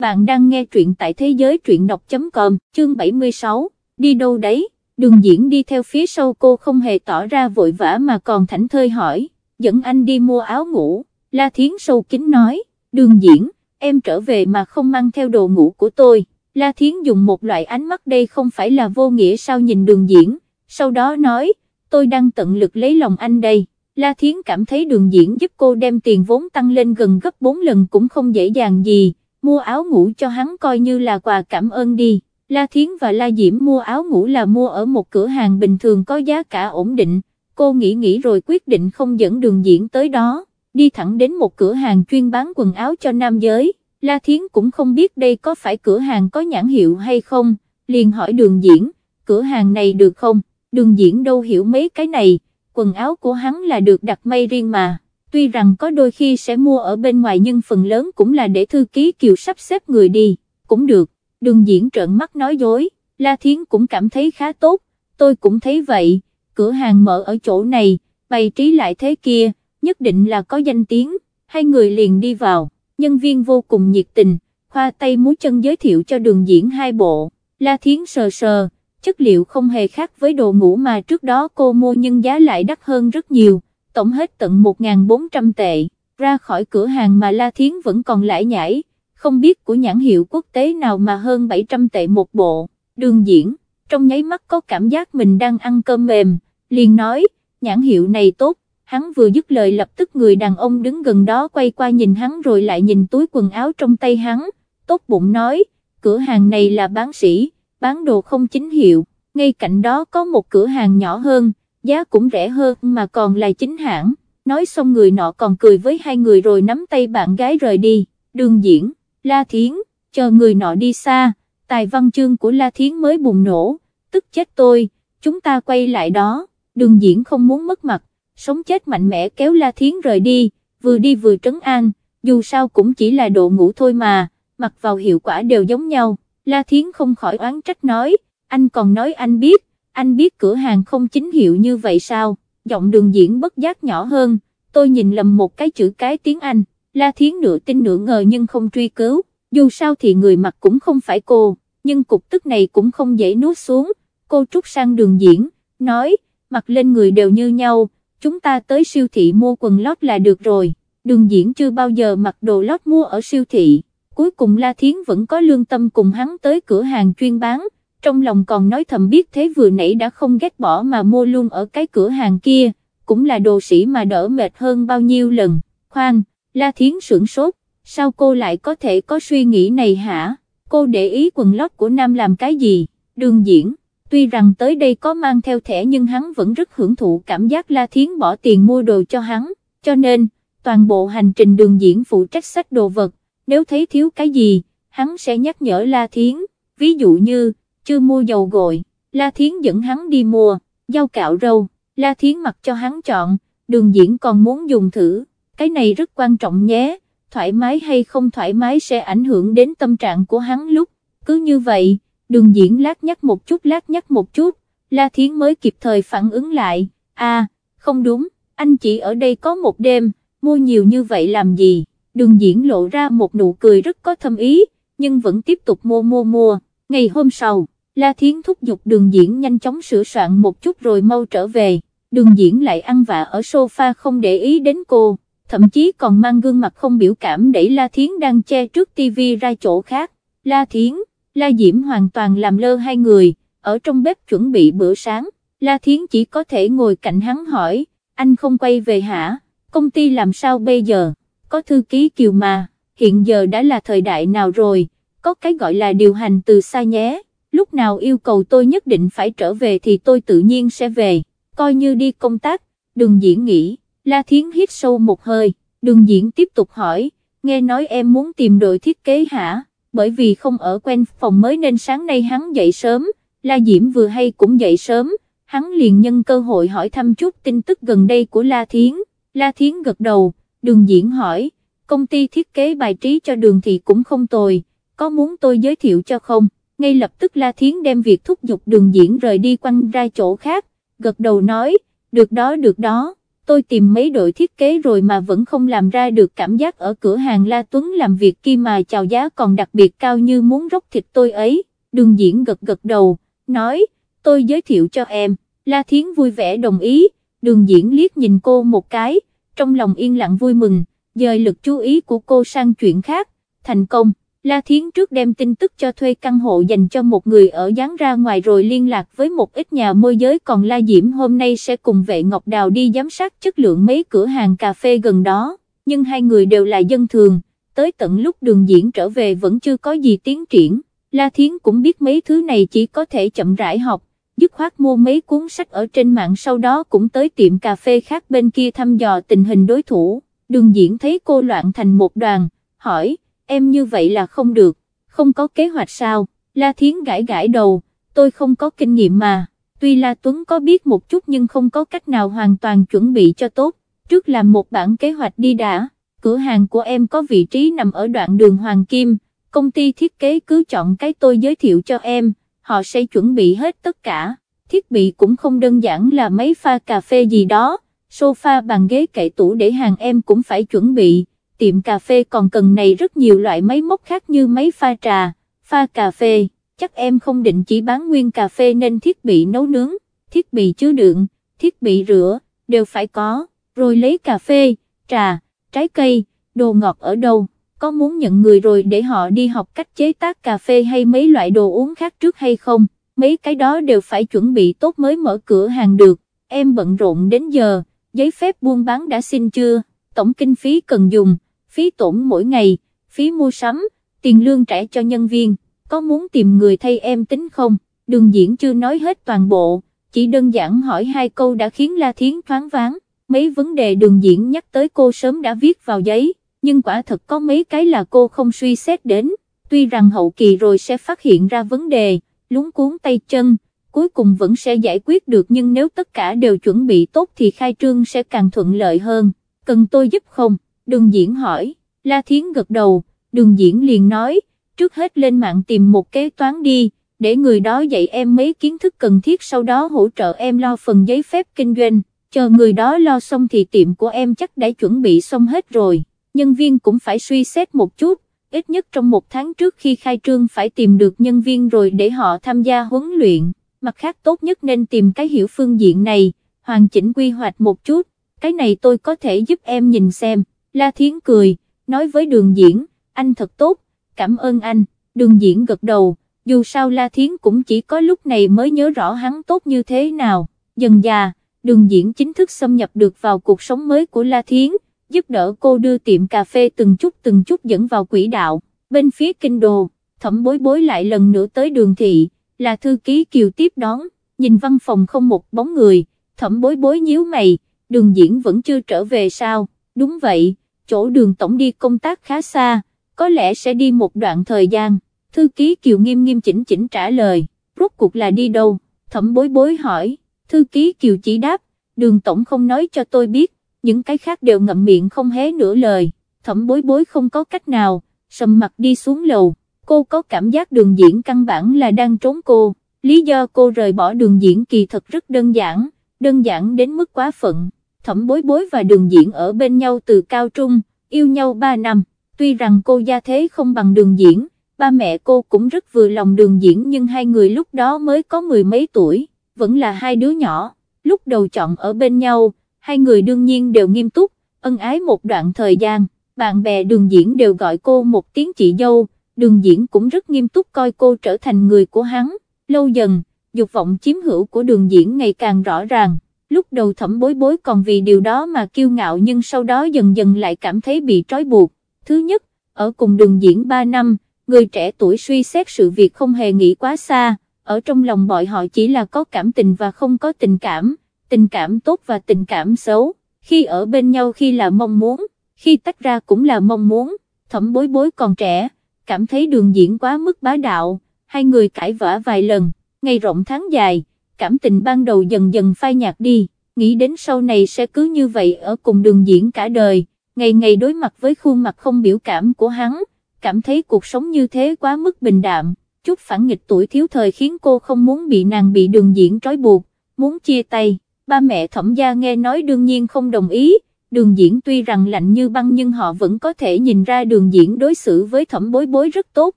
bạn đang nghe truyện tại thế giới truyện đọc.com, chương 76, đi đâu đấy, đường diễn đi theo phía sau cô không hề tỏ ra vội vã mà còn thảnh thơi hỏi, dẫn anh đi mua áo ngủ, La Thiến sâu kín nói, đường diễn, em trở về mà không mang theo đồ ngủ của tôi, La Thiến dùng một loại ánh mắt đây không phải là vô nghĩa sao nhìn đường diễn, sau đó nói, tôi đang tận lực lấy lòng anh đây. La Thiến cảm thấy đường diễn giúp cô đem tiền vốn tăng lên gần gấp 4 lần cũng không dễ dàng gì, mua áo ngủ cho hắn coi như là quà cảm ơn đi. La Thiến và La Diễm mua áo ngủ là mua ở một cửa hàng bình thường có giá cả ổn định, cô nghĩ nghĩ rồi quyết định không dẫn đường diễn tới đó, đi thẳng đến một cửa hàng chuyên bán quần áo cho nam giới. La Thiến cũng không biết đây có phải cửa hàng có nhãn hiệu hay không, liền hỏi đường diễn, cửa hàng này được không, đường diễn đâu hiểu mấy cái này. Quần áo của hắn là được đặt may riêng mà, tuy rằng có đôi khi sẽ mua ở bên ngoài nhưng phần lớn cũng là để thư ký kiều sắp xếp người đi, cũng được, đường diễn trợn mắt nói dối, La Thiến cũng cảm thấy khá tốt, tôi cũng thấy vậy, cửa hàng mở ở chỗ này, bày trí lại thế kia, nhất định là có danh tiếng, hai người liền đi vào, nhân viên vô cùng nhiệt tình, khoa tay múa chân giới thiệu cho đường diễn hai bộ, La Thiến sờ sờ, chất liệu không hề khác với đồ ngủ mà trước đó cô mua nhưng giá lại đắt hơn rất nhiều, tổng hết tận 1.400 tệ, ra khỏi cửa hàng mà La Thiến vẫn còn lãi nhảy, không biết của nhãn hiệu quốc tế nào mà hơn 700 tệ một bộ, đường diễn, trong nháy mắt có cảm giác mình đang ăn cơm mềm, liền nói, nhãn hiệu này tốt, hắn vừa dứt lời lập tức người đàn ông đứng gần đó quay qua nhìn hắn rồi lại nhìn túi quần áo trong tay hắn, tốt bụng nói, cửa hàng này là bán sĩ bán đồ không chính hiệu, ngay cạnh đó có một cửa hàng nhỏ hơn, giá cũng rẻ hơn mà còn là chính hãng, nói xong người nọ còn cười với hai người rồi nắm tay bạn gái rời đi, đường diễn, La Thiến, chờ người nọ đi xa, tài văn chương của La Thiến mới bùng nổ, tức chết tôi, chúng ta quay lại đó, đường diễn không muốn mất mặt, sống chết mạnh mẽ kéo La Thiến rời đi, vừa đi vừa trấn an, dù sao cũng chỉ là độ ngủ thôi mà, mặc vào hiệu quả đều giống nhau. La Thiến không khỏi oán trách nói, anh còn nói anh biết, anh biết cửa hàng không chính hiệu như vậy sao, giọng đường diễn bất giác nhỏ hơn, tôi nhìn lầm một cái chữ cái tiếng Anh, La Thiến nửa tin nửa ngờ nhưng không truy cứu, dù sao thì người mặc cũng không phải cô, nhưng cục tức này cũng không dễ nuốt xuống, cô trút sang đường diễn, nói, mặc lên người đều như nhau, chúng ta tới siêu thị mua quần lót là được rồi, đường diễn chưa bao giờ mặc đồ lót mua ở siêu thị. Cuối cùng La Thiến vẫn có lương tâm cùng hắn tới cửa hàng chuyên bán, trong lòng còn nói thầm biết thế vừa nãy đã không ghét bỏ mà mua luôn ở cái cửa hàng kia, cũng là đồ sĩ mà đỡ mệt hơn bao nhiêu lần, khoan, La Thiến sửng sốt, sao cô lại có thể có suy nghĩ này hả, cô để ý quần lót của nam làm cái gì, đường diễn, tuy rằng tới đây có mang theo thẻ nhưng hắn vẫn rất hưởng thụ cảm giác La Thiến bỏ tiền mua đồ cho hắn, cho nên, toàn bộ hành trình đường diễn phụ trách sách đồ vật, nếu thấy thiếu cái gì, hắn sẽ nhắc nhở La Thiến, ví dụ như, chưa mua dầu gội, La Thiến dẫn hắn đi mua, dao cạo râu, La Thiến mặc cho hắn chọn, đường diễn còn muốn dùng thử, cái này rất quan trọng nhé, thoải mái hay không thoải mái sẽ ảnh hưởng đến tâm trạng của hắn lúc, cứ như vậy, đường diễn lát nhắc một chút lát nhắc một chút, La Thiến mới kịp thời phản ứng lại, à, không đúng, anh chỉ ở đây có một đêm, mua nhiều như vậy làm gì? đường diễn lộ ra một nụ cười rất có thâm ý, nhưng vẫn tiếp tục mua mua mua, ngày hôm sau, La Thiến thúc giục đường diễn nhanh chóng sửa soạn một chút rồi mau trở về, đường diễn lại ăn vạ ở sofa không để ý đến cô, thậm chí còn mang gương mặt không biểu cảm đẩy La Thiến đang che trước tivi ra chỗ khác, La Thiến, La Diễm hoàn toàn làm lơ hai người, ở trong bếp chuẩn bị bữa sáng, La Thiến chỉ có thể ngồi cạnh hắn hỏi, anh không quay về hả, công ty làm sao bây giờ? có thư ký kiều mà, hiện giờ đã là thời đại nào rồi, có cái gọi là điều hành từ xa nhé, lúc nào yêu cầu tôi nhất định phải trở về thì tôi tự nhiên sẽ về, coi như đi công tác, đường diễn nghỉ, La Thiến hít sâu một hơi, đường diễn tiếp tục hỏi, nghe nói em muốn tìm đội thiết kế hả, bởi vì không ở quen phòng mới nên sáng nay hắn dậy sớm, La Diễm vừa hay cũng dậy sớm, hắn liền nhân cơ hội hỏi thăm chút tin tức gần đây của La Thiến, La Thiến gật đầu, đường diễn hỏi, công ty thiết kế bài trí cho đường thì cũng không tồi, có muốn tôi giới thiệu cho không, ngay lập tức La Thiến đem việc thúc giục đường diễn rời đi quanh ra chỗ khác, gật đầu nói, được đó được đó, tôi tìm mấy đội thiết kế rồi mà vẫn không làm ra được cảm giác ở cửa hàng La Tuấn làm việc kia mà chào giá còn đặc biệt cao như muốn róc thịt tôi ấy, đường diễn gật gật đầu, nói, tôi giới thiệu cho em, La Thiến vui vẻ đồng ý, đường diễn liếc nhìn cô một cái, trong lòng yên lặng vui mừng, dời lực chú ý của cô sang chuyện khác, thành công. La Thiến trước đem tin tức cho thuê căn hộ dành cho một người ở dán ra ngoài rồi liên lạc với một ít nhà môi giới. Còn La Diễm hôm nay sẽ cùng vệ Ngọc Đào đi giám sát chất lượng mấy cửa hàng cà phê gần đó, nhưng hai người đều là dân thường, tới tận lúc đường diễn trở về vẫn chưa có gì tiến triển, La Thiến cũng biết mấy thứ này chỉ có thể chậm rãi học, dứt khoát mua mấy cuốn sách ở trên mạng sau đó cũng tới tiệm cà phê khác bên kia thăm dò tình hình đối thủ, đường diễn thấy cô loạn thành một đoàn, hỏi, em như vậy là không được, không có kế hoạch sao, La Thiến gãi gãi đầu, tôi không có kinh nghiệm mà, tuy La Tuấn có biết một chút nhưng không có cách nào hoàn toàn chuẩn bị cho tốt, trước làm một bản kế hoạch đi đã, cửa hàng của em có vị trí nằm ở đoạn đường Hoàng Kim, công ty thiết kế cứ chọn cái tôi giới thiệu cho em, họ sẽ chuẩn bị hết tất cả, thiết bị cũng không đơn giản là mấy pha cà phê gì đó, sofa bàn ghế kệ tủ để hàng em cũng phải chuẩn bị tiệm cà phê còn cần này rất nhiều loại máy móc khác như máy pha trà, pha cà phê, chắc em không định chỉ bán nguyên cà phê nên thiết bị nấu nướng, thiết bị chứa đựng, thiết bị rửa, đều phải có, rồi lấy cà phê, trà, trái cây, đồ ngọt ở đâu, có muốn nhận người rồi để họ đi học cách chế tác cà phê hay mấy loại đồ uống khác trước hay không, mấy cái đó đều phải chuẩn bị tốt mới mở cửa hàng được, em bận rộn đến giờ, giấy phép buôn bán đã xin chưa, tổng kinh phí cần dùng phí tổn mỗi ngày, phí mua sắm, tiền lương trả cho nhân viên, có muốn tìm người thay em tính không, đường diễn chưa nói hết toàn bộ, chỉ đơn giản hỏi hai câu đã khiến La Thiến thoáng váng, mấy vấn đề đường diễn nhắc tới cô sớm đã viết vào giấy, nhưng quả thật có mấy cái là cô không suy xét đến, tuy rằng hậu kỳ rồi sẽ phát hiện ra vấn đề, lúng cuốn tay chân, cuối cùng vẫn sẽ giải quyết được nhưng nếu tất cả đều chuẩn bị tốt thì khai trương sẽ càng thuận lợi hơn, cần tôi giúp không? Đường diễn hỏi, La Thiến gật đầu, đường diễn liền nói, trước hết lên mạng tìm một kế toán đi, để người đó dạy em mấy kiến thức cần thiết sau đó hỗ trợ em lo phần giấy phép kinh doanh, chờ người đó lo xong thì tiệm của em chắc đã chuẩn bị xong hết rồi, nhân viên cũng phải suy xét một chút, ít nhất trong một tháng trước khi khai trương phải tìm được nhân viên rồi để họ tham gia huấn luyện, mặt khác tốt nhất nên tìm cái hiểu phương diện này, hoàn chỉnh quy hoạch một chút, cái này tôi có thể giúp em nhìn xem. La Thiến cười, nói với đường diễn, anh thật tốt, cảm ơn anh, đường diễn gật đầu, dù sao La Thiến cũng chỉ có lúc này mới nhớ rõ hắn tốt như thế nào, dần già, đường diễn chính thức xâm nhập được vào cuộc sống mới của La Thiến, giúp đỡ cô đưa tiệm cà phê từng chút từng chút dẫn vào quỹ đạo, bên phía kinh đô, thẩm bối bối lại lần nữa tới đường thị, là thư ký kiều tiếp đón, nhìn văn phòng không một bóng người, thẩm bối bối nhíu mày, đường diễn vẫn chưa trở về sao, đúng vậy, chỗ đường tổng đi công tác khá xa, có lẽ sẽ đi một đoạn thời gian, thư ký Kiều nghiêm nghiêm chỉnh chỉnh trả lời, rốt cuộc là đi đâu, thẩm bối bối hỏi, thư ký Kiều chỉ đáp, đường tổng không nói cho tôi biết, những cái khác đều ngậm miệng không hé nửa lời, thẩm bối bối không có cách nào, sầm mặt đi xuống lầu, cô có cảm giác đường diễn căn bản là đang trốn cô, lý do cô rời bỏ đường diễn kỳ thật rất đơn giản, đơn giản đến mức quá phận thẩm bối bối và đường diễn ở bên nhau từ cao trung, yêu nhau 3 năm, tuy rằng cô gia thế không bằng đường diễn, ba mẹ cô cũng rất vừa lòng đường diễn nhưng hai người lúc đó mới có mười mấy tuổi, vẫn là hai đứa nhỏ, lúc đầu chọn ở bên nhau, hai người đương nhiên đều nghiêm túc, ân ái một đoạn thời gian, bạn bè đường diễn đều gọi cô một tiếng chị dâu, đường diễn cũng rất nghiêm túc coi cô trở thành người của hắn, lâu dần, dục vọng chiếm hữu của đường diễn ngày càng rõ ràng lúc đầu thẩm bối bối còn vì điều đó mà kiêu ngạo nhưng sau đó dần dần lại cảm thấy bị trói buộc. Thứ nhất, ở cùng đường diễn 3 năm, người trẻ tuổi suy xét sự việc không hề nghĩ quá xa, ở trong lòng bọn họ chỉ là có cảm tình và không có tình cảm, tình cảm tốt và tình cảm xấu, khi ở bên nhau khi là mong muốn, khi tách ra cũng là mong muốn, thẩm bối bối còn trẻ, cảm thấy đường diễn quá mức bá đạo, hai người cãi vã vài lần, ngày rộng tháng dài cảm tình ban đầu dần dần phai nhạt đi, nghĩ đến sau này sẽ cứ như vậy ở cùng đường diễn cả đời, ngày ngày đối mặt với khuôn mặt không biểu cảm của hắn, cảm thấy cuộc sống như thế quá mức bình đạm, chút phản nghịch tuổi thiếu thời khiến cô không muốn bị nàng bị đường diễn trói buộc, muốn chia tay, ba mẹ thẩm gia nghe nói đương nhiên không đồng ý, đường diễn tuy rằng lạnh như băng nhưng họ vẫn có thể nhìn ra đường diễn đối xử với thẩm bối bối rất tốt,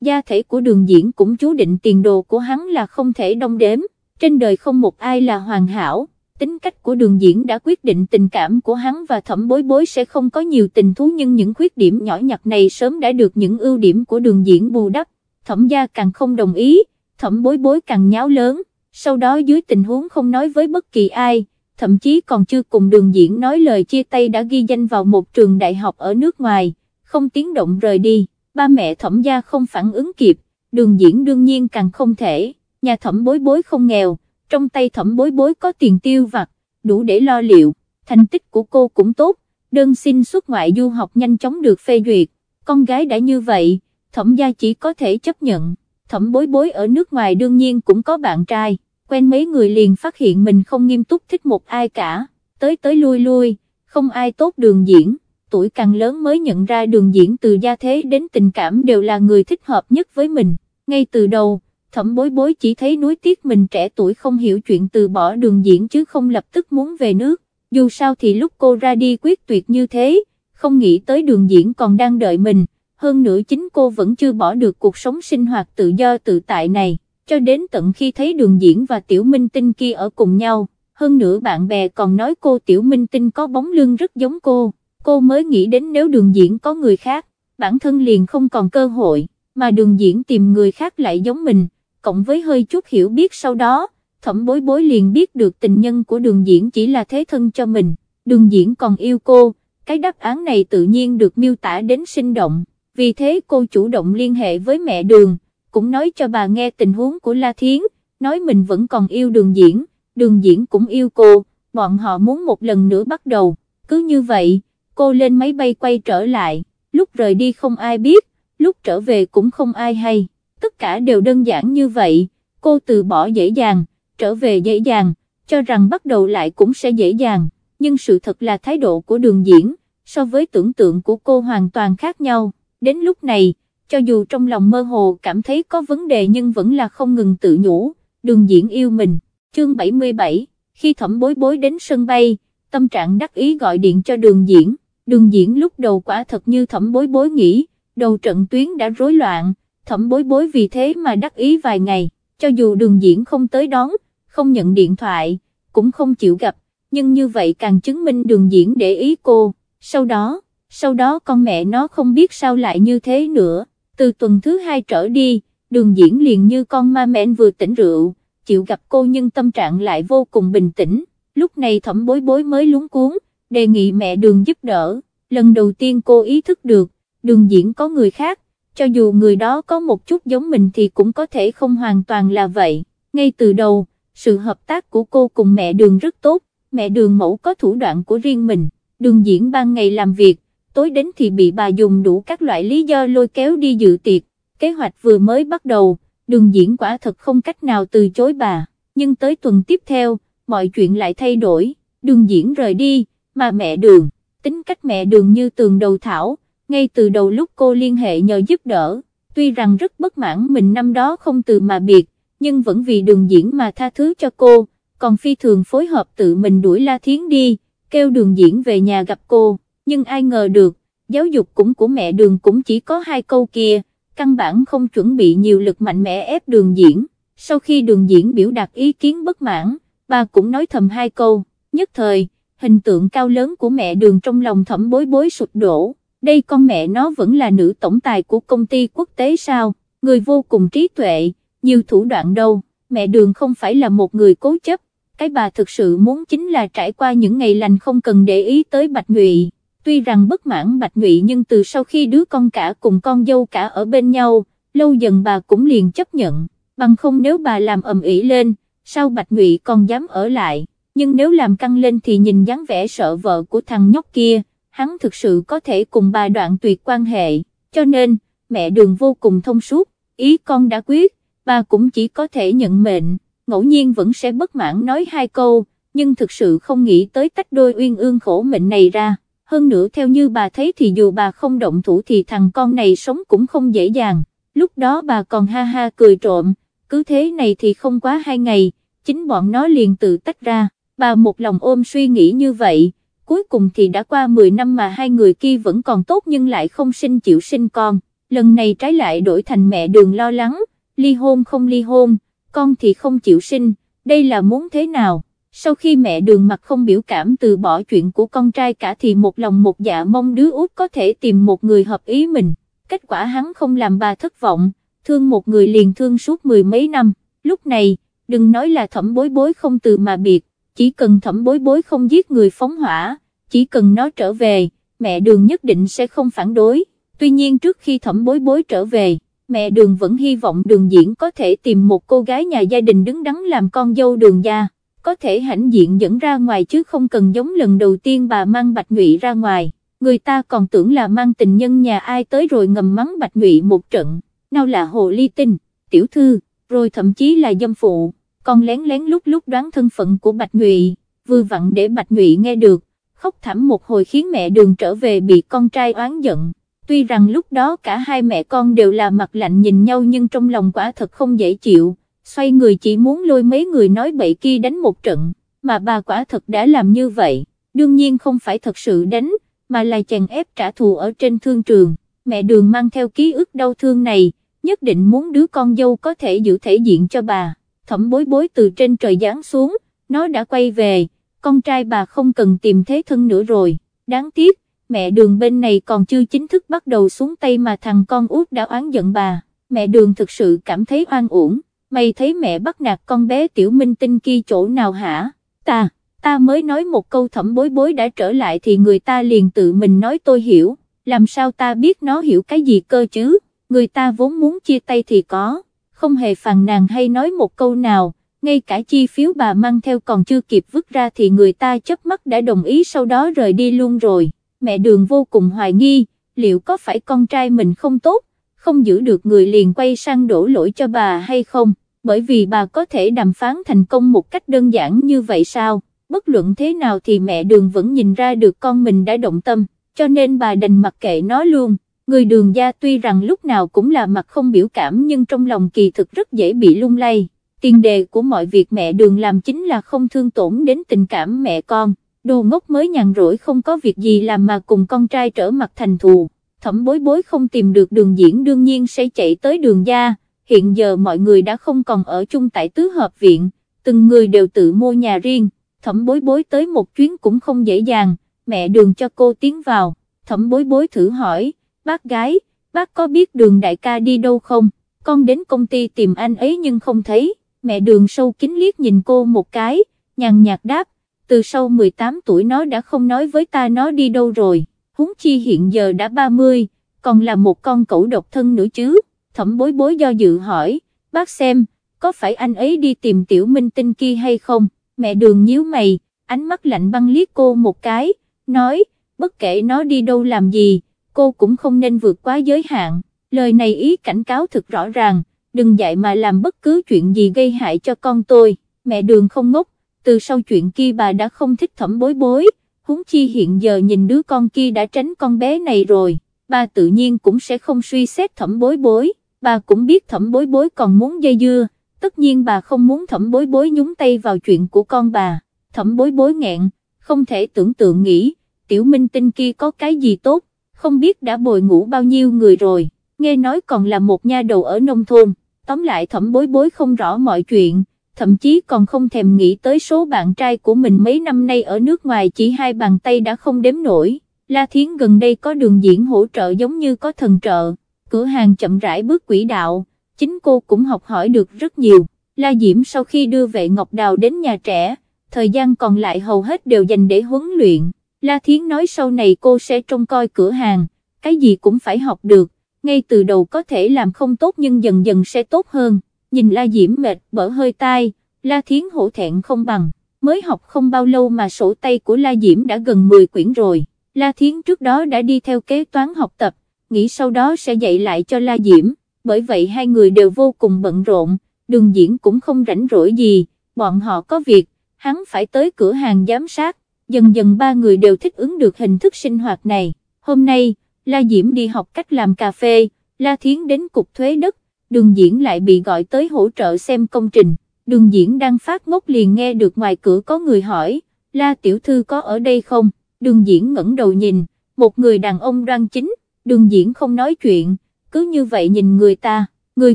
gia thể của đường diễn cũng chú định tiền đồ của hắn là không thể đong đếm, trên đời không một ai là hoàn hảo, tính cách của đường diễn đã quyết định tình cảm của hắn và thẩm bối bối sẽ không có nhiều tình thú nhưng những khuyết điểm nhỏ nhặt này sớm đã được những ưu điểm của đường diễn bù đắp, thẩm gia càng không đồng ý, thẩm bối bối càng nháo lớn, sau đó dưới tình huống không nói với bất kỳ ai, thậm chí còn chưa cùng đường diễn nói lời chia tay đã ghi danh vào một trường đại học ở nước ngoài, không tiếng động rời đi, ba mẹ thẩm gia không phản ứng kịp, đường diễn đương nhiên càng không thể, nhà thẩm bối bối không nghèo, trong tay thẩm bối bối có tiền tiêu vặt, đủ để lo liệu, thành tích của cô cũng tốt, đơn xin xuất ngoại du học nhanh chóng được phê duyệt, con gái đã như vậy, thẩm gia chỉ có thể chấp nhận, thẩm bối bối ở nước ngoài đương nhiên cũng có bạn trai quen mấy người liền phát hiện mình không nghiêm túc thích một ai cả, tới tới lui lui, không ai tốt đường diễn, tuổi càng lớn mới nhận ra đường diễn từ gia thế đến tình cảm đều là người thích hợp nhất với mình, ngay từ đầu, thẩm bối bối chỉ thấy nuối tiếc mình trẻ tuổi không hiểu chuyện từ bỏ đường diễn chứ không lập tức muốn về nước, dù sao thì lúc cô ra đi quyết tuyệt như thế, không nghĩ tới đường diễn còn đang đợi mình, hơn nữa chính cô vẫn chưa bỏ được cuộc sống sinh hoạt tự do tự tại này. Cho đến tận khi thấy đường diễn và tiểu minh tinh kia ở cùng nhau, hơn nữa bạn bè còn nói cô tiểu minh tinh có bóng lưng rất giống cô, cô mới nghĩ đến nếu đường diễn có người khác, bản thân liền không còn cơ hội, mà đường diễn tìm người khác lại giống mình, cộng với hơi chút hiểu biết sau đó, thẩm bối bối liền biết được tình nhân của đường diễn chỉ là thế thân cho mình, đường diễn còn yêu cô, cái đáp án này tự nhiên được miêu tả đến sinh động, vì thế cô chủ động liên hệ với mẹ đường cũng nói cho bà nghe tình huống của La Thiến, nói mình vẫn còn yêu đường diễn, đường diễn cũng yêu cô, bọn họ muốn một lần nữa bắt đầu, cứ như vậy, cô lên máy bay quay trở lại, lúc rời đi không ai biết, lúc trở về cũng không ai hay, tất cả đều đơn giản như vậy, cô từ bỏ dễ dàng, trở về dễ dàng, cho rằng bắt đầu lại cũng sẽ dễ dàng, nhưng sự thật là thái độ của đường diễn, so với tưởng tượng của cô hoàn toàn khác nhau, đến lúc này, cho dù trong lòng mơ hồ cảm thấy có vấn đề nhưng vẫn là không ngừng tự nhủ, đường diễn yêu mình, chương 77, khi thẩm bối bối đến sân bay, tâm trạng đắc ý gọi điện cho đường diễn, đường diễn lúc đầu quả thật như thẩm bối bối nghĩ, đầu trận tuyến đã rối loạn, thẩm bối bối vì thế mà đắc ý vài ngày, cho dù đường diễn không tới đón, không nhận điện thoại, cũng không chịu gặp, nhưng như vậy càng chứng minh đường diễn để ý cô, sau đó, sau đó con mẹ nó không biết sao lại như thế nữa. Từ tuần thứ hai trở đi, đường diễn liền như con ma mẹn vừa tỉnh rượu, chịu gặp cô nhưng tâm trạng lại vô cùng bình tĩnh, lúc này thẩm bối bối mới lúng cuốn, đề nghị mẹ đường giúp đỡ, lần đầu tiên cô ý thức được, đường diễn có người khác, cho dù người đó có một chút giống mình thì cũng có thể không hoàn toàn là vậy, ngay từ đầu, sự hợp tác của cô cùng mẹ đường rất tốt, mẹ đường mẫu có thủ đoạn của riêng mình, đường diễn ban ngày làm việc, tối đến thì bị bà dùng đủ các loại lý do lôi kéo đi dự tiệc, kế hoạch vừa mới bắt đầu, đường diễn quả thật không cách nào từ chối bà, nhưng tới tuần tiếp theo, mọi chuyện lại thay đổi, đường diễn rời đi, mà mẹ đường, tính cách mẹ đường như tường đầu thảo, ngay từ đầu lúc cô liên hệ nhờ giúp đỡ, tuy rằng rất bất mãn mình năm đó không từ mà biệt, nhưng vẫn vì đường diễn mà tha thứ cho cô, còn phi thường phối hợp tự mình đuổi La Thiến đi, kêu đường diễn về nhà gặp cô. Nhưng ai ngờ được, giáo dục cũng của mẹ đường cũng chỉ có hai câu kia, căn bản không chuẩn bị nhiều lực mạnh mẽ ép đường diễn, sau khi đường diễn biểu đạt ý kiến bất mãn, bà cũng nói thầm hai câu, nhất thời, hình tượng cao lớn của mẹ đường trong lòng thẩm bối bối sụp đổ, đây con mẹ nó vẫn là nữ tổng tài của công ty quốc tế sao, người vô cùng trí tuệ, nhiều thủ đoạn đâu, mẹ đường không phải là một người cố chấp, cái bà thực sự muốn chính là trải qua những ngày lành không cần để ý tới Bạch Nhụy. Tuy rằng bất mãn Bạch Nhụy nhưng từ sau khi đứa con cả cùng con dâu cả ở bên nhau, lâu dần bà cũng liền chấp nhận, bằng không nếu bà làm ầm ĩ lên, sao Bạch Nhụy còn dám ở lại, nhưng nếu làm căng lên thì nhìn dáng vẻ sợ vợ của thằng nhóc kia, hắn thực sự có thể cùng bà đoạn tuyệt quan hệ, cho nên, mẹ đường vô cùng thông suốt, ý con đã quyết, bà cũng chỉ có thể nhận mệnh, ngẫu nhiên vẫn sẽ bất mãn nói hai câu, nhưng thực sự không nghĩ tới tách đôi uyên ương khổ mệnh này ra. Hơn nữa theo như bà thấy thì dù bà không động thủ thì thằng con này sống cũng không dễ dàng, lúc đó bà còn ha ha cười trộm, cứ thế này thì không quá hai ngày, chính bọn nó liền tự tách ra, bà một lòng ôm suy nghĩ như vậy, cuối cùng thì đã qua 10 năm mà hai người kia vẫn còn tốt nhưng lại không sinh chịu sinh con, lần này trái lại đổi thành mẹ đường lo lắng, ly hôn không ly hôn, con thì không chịu sinh, đây là muốn thế nào? Sau khi mẹ đường mặt không biểu cảm từ bỏ chuyện của con trai cả thì một lòng một dạ mong đứa út có thể tìm một người hợp ý mình, kết quả hắn không làm bà thất vọng, thương một người liền thương suốt mười mấy năm, lúc này, đừng nói là thẩm bối bối không từ mà biệt, chỉ cần thẩm bối bối không giết người phóng hỏa, chỉ cần nó trở về, mẹ đường nhất định sẽ không phản đối, tuy nhiên trước khi thẩm bối bối trở về, mẹ đường vẫn hy vọng đường diễn có thể tìm một cô gái nhà gia đình đứng đắn làm con dâu đường gia, có thể hãnh diện dẫn ra ngoài chứ không cần giống lần đầu tiên bà mang Bạch ngụy ra ngoài, người ta còn tưởng là mang tình nhân nhà ai tới rồi ngầm mắng Bạch ngụy một trận, nào là hồ ly tinh, tiểu thư, rồi thậm chí là dâm phụ, còn lén lén lúc lúc đoán thân phận của Bạch Nhụy, vừa vặn để Bạch Nhụy nghe được, khóc thảm một hồi khiến mẹ đường trở về bị con trai oán giận. Tuy rằng lúc đó cả hai mẹ con đều là mặt lạnh nhìn nhau nhưng trong lòng quả thật không dễ chịu, xoay người chỉ muốn lôi mấy người nói bậy kia đánh một trận, mà bà quả thật đã làm như vậy, đương nhiên không phải thật sự đánh, mà là chèn ép trả thù ở trên thương trường, mẹ đường mang theo ký ức đau thương này, nhất định muốn đứa con dâu có thể giữ thể diện cho bà, thẩm bối bối từ trên trời giáng xuống, nó đã quay về, con trai bà không cần tìm thế thân nữa rồi, đáng tiếc mẹ đường bên này còn chưa chính thức bắt đầu xuống tay mà thằng con út đã oán giận bà, mẹ đường thực sự cảm thấy oan uổng, mày thấy mẹ bắt nạt con bé tiểu minh tinh kia chỗ nào hả, ta, ta mới nói một câu thẩm bối bối đã trở lại thì người ta liền tự mình nói tôi hiểu, làm sao ta biết nó hiểu cái gì cơ chứ, người ta vốn muốn chia tay thì có, không hề phàn nàn hay nói một câu nào, ngay cả chi phiếu bà mang theo còn chưa kịp vứt ra thì người ta chớp mắt đã đồng ý sau đó rời đi luôn rồi. Mẹ đường vô cùng hoài nghi, liệu có phải con trai mình không tốt, không giữ được người liền quay sang đổ lỗi cho bà hay không, bởi vì bà có thể đàm phán thành công một cách đơn giản như vậy sao, bất luận thế nào thì mẹ đường vẫn nhìn ra được con mình đã động tâm, cho nên bà đành mặc kệ nó luôn. Người đường gia tuy rằng lúc nào cũng là mặt không biểu cảm nhưng trong lòng kỳ thực rất dễ bị lung lay. Tiền đề của mọi việc mẹ đường làm chính là không thương tổn đến tình cảm mẹ con. Đồ ngốc mới nhàn rỗi không có việc gì làm mà cùng con trai trở mặt thành thù, thẩm bối bối không tìm được đường diễn đương nhiên sẽ chạy tới đường gia, hiện giờ mọi người đã không còn ở chung tại tứ hợp viện, từng người đều tự mua nhà riêng, thẩm bối bối tới một chuyến cũng không dễ dàng, mẹ đường cho cô tiến vào, thẩm bối bối thử hỏi, bác gái, bác có biết đường đại ca đi đâu không, con đến công ty tìm anh ấy nhưng không thấy, mẹ đường sâu kín liếc nhìn cô một cái, nhàn nhạt đáp, từ sau 18 tuổi nó đã không nói với ta nó đi đâu rồi, huống chi hiện giờ đã 30, còn là một con cẩu độc thân nữa chứ, thẩm bối bối do dự hỏi, bác xem, có phải anh ấy đi tìm tiểu minh tinh kia hay không, mẹ đường nhíu mày, ánh mắt lạnh băng liếc cô một cái, nói, bất kể nó đi đâu làm gì, cô cũng không nên vượt quá giới hạn, lời này ý cảnh cáo thực rõ ràng, đừng dạy mà làm bất cứ chuyện gì gây hại cho con tôi, mẹ đường không ngốc, từ sau chuyện kia bà đã không thích thẩm bối bối, huống chi hiện giờ nhìn đứa con kia đã tránh con bé này rồi, bà tự nhiên cũng sẽ không suy xét thẩm bối bối, bà cũng biết thẩm bối bối còn muốn dây dưa, tất nhiên bà không muốn thẩm bối bối nhúng tay vào chuyện của con bà, thẩm bối bối nghẹn, không thể tưởng tượng nghĩ, tiểu minh tinh kia có cái gì tốt, không biết đã bồi ngủ bao nhiêu người rồi, nghe nói còn là một nha đầu ở nông thôn, tóm lại thẩm bối bối không rõ mọi chuyện thậm chí còn không thèm nghĩ tới số bạn trai của mình mấy năm nay ở nước ngoài chỉ hai bàn tay đã không đếm nổi. La Thiến gần đây có đường diễn hỗ trợ giống như có thần trợ, cửa hàng chậm rãi bước quỹ đạo, chính cô cũng học hỏi được rất nhiều. La Diễm sau khi đưa vệ Ngọc Đào đến nhà trẻ, thời gian còn lại hầu hết đều dành để huấn luyện. La Thiến nói sau này cô sẽ trông coi cửa hàng, cái gì cũng phải học được, ngay từ đầu có thể làm không tốt nhưng dần dần sẽ tốt hơn. Nhìn La Diễm mệt bở hơi tai, La Thiến hổ thẹn không bằng, mới học không bao lâu mà sổ tay của La Diễm đã gần 10 quyển rồi, La Thiến trước đó đã đi theo kế toán học tập, nghĩ sau đó sẽ dạy lại cho La Diễm, bởi vậy hai người đều vô cùng bận rộn, đường diễn cũng không rảnh rỗi gì, bọn họ có việc, hắn phải tới cửa hàng giám sát, dần dần ba người đều thích ứng được hình thức sinh hoạt này, hôm nay, La Diễm đi học cách làm cà phê, La Thiến đến cục thuế đất, đường diễn lại bị gọi tới hỗ trợ xem công trình, đường diễn đang phát ngốc liền nghe được ngoài cửa có người hỏi, la tiểu thư có ở đây không, đường diễn ngẩng đầu nhìn, một người đàn ông đoan chính, đường diễn không nói chuyện, cứ như vậy nhìn người ta, người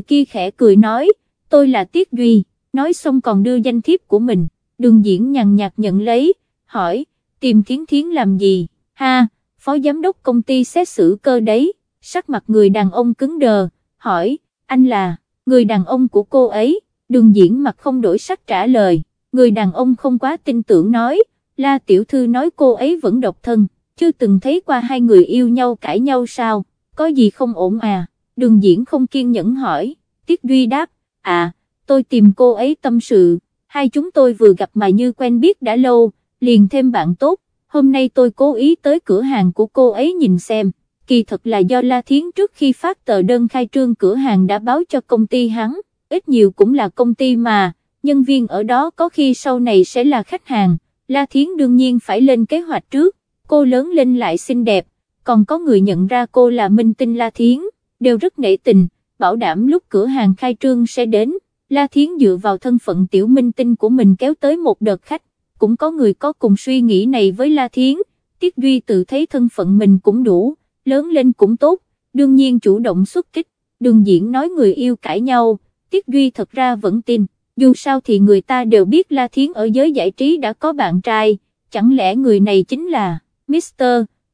kia khẽ cười nói, tôi là Tiết Duy, nói xong còn đưa danh thiếp của mình, đường diễn nhàn nhạt nhận lấy, hỏi, tìm thiến thiến làm gì, ha, phó giám đốc công ty xét xử cơ đấy, sắc mặt người đàn ông cứng đờ, hỏi, anh là, người đàn ông của cô ấy, đường diễn mặt không đổi sắc trả lời, người đàn ông không quá tin tưởng nói, la tiểu thư nói cô ấy vẫn độc thân, chưa từng thấy qua hai người yêu nhau cãi nhau sao, có gì không ổn à, đường diễn không kiên nhẫn hỏi, Tiết Duy đáp, à, tôi tìm cô ấy tâm sự, hai chúng tôi vừa gặp mà như quen biết đã lâu, liền thêm bạn tốt, hôm nay tôi cố ý tới cửa hàng của cô ấy nhìn xem, kỳ thật là do La Thiến trước khi phát tờ đơn khai trương cửa hàng đã báo cho công ty hắn, ít nhiều cũng là công ty mà, nhân viên ở đó có khi sau này sẽ là khách hàng, La Thiến đương nhiên phải lên kế hoạch trước, cô lớn lên lại xinh đẹp, còn có người nhận ra cô là minh tinh La Thiến, đều rất nể tình, bảo đảm lúc cửa hàng khai trương sẽ đến, La Thiến dựa vào thân phận tiểu minh tinh của mình kéo tới một đợt khách, cũng có người có cùng suy nghĩ này với La Thiến, Tiết Duy tự thấy thân phận mình cũng đủ, lớn lên cũng tốt, đương nhiên chủ động xuất kích, đường diễn nói người yêu cãi nhau, Tiết Duy thật ra vẫn tin, dù sao thì người ta đều biết La Thiến ở giới giải trí đã có bạn trai, chẳng lẽ người này chính là Mr.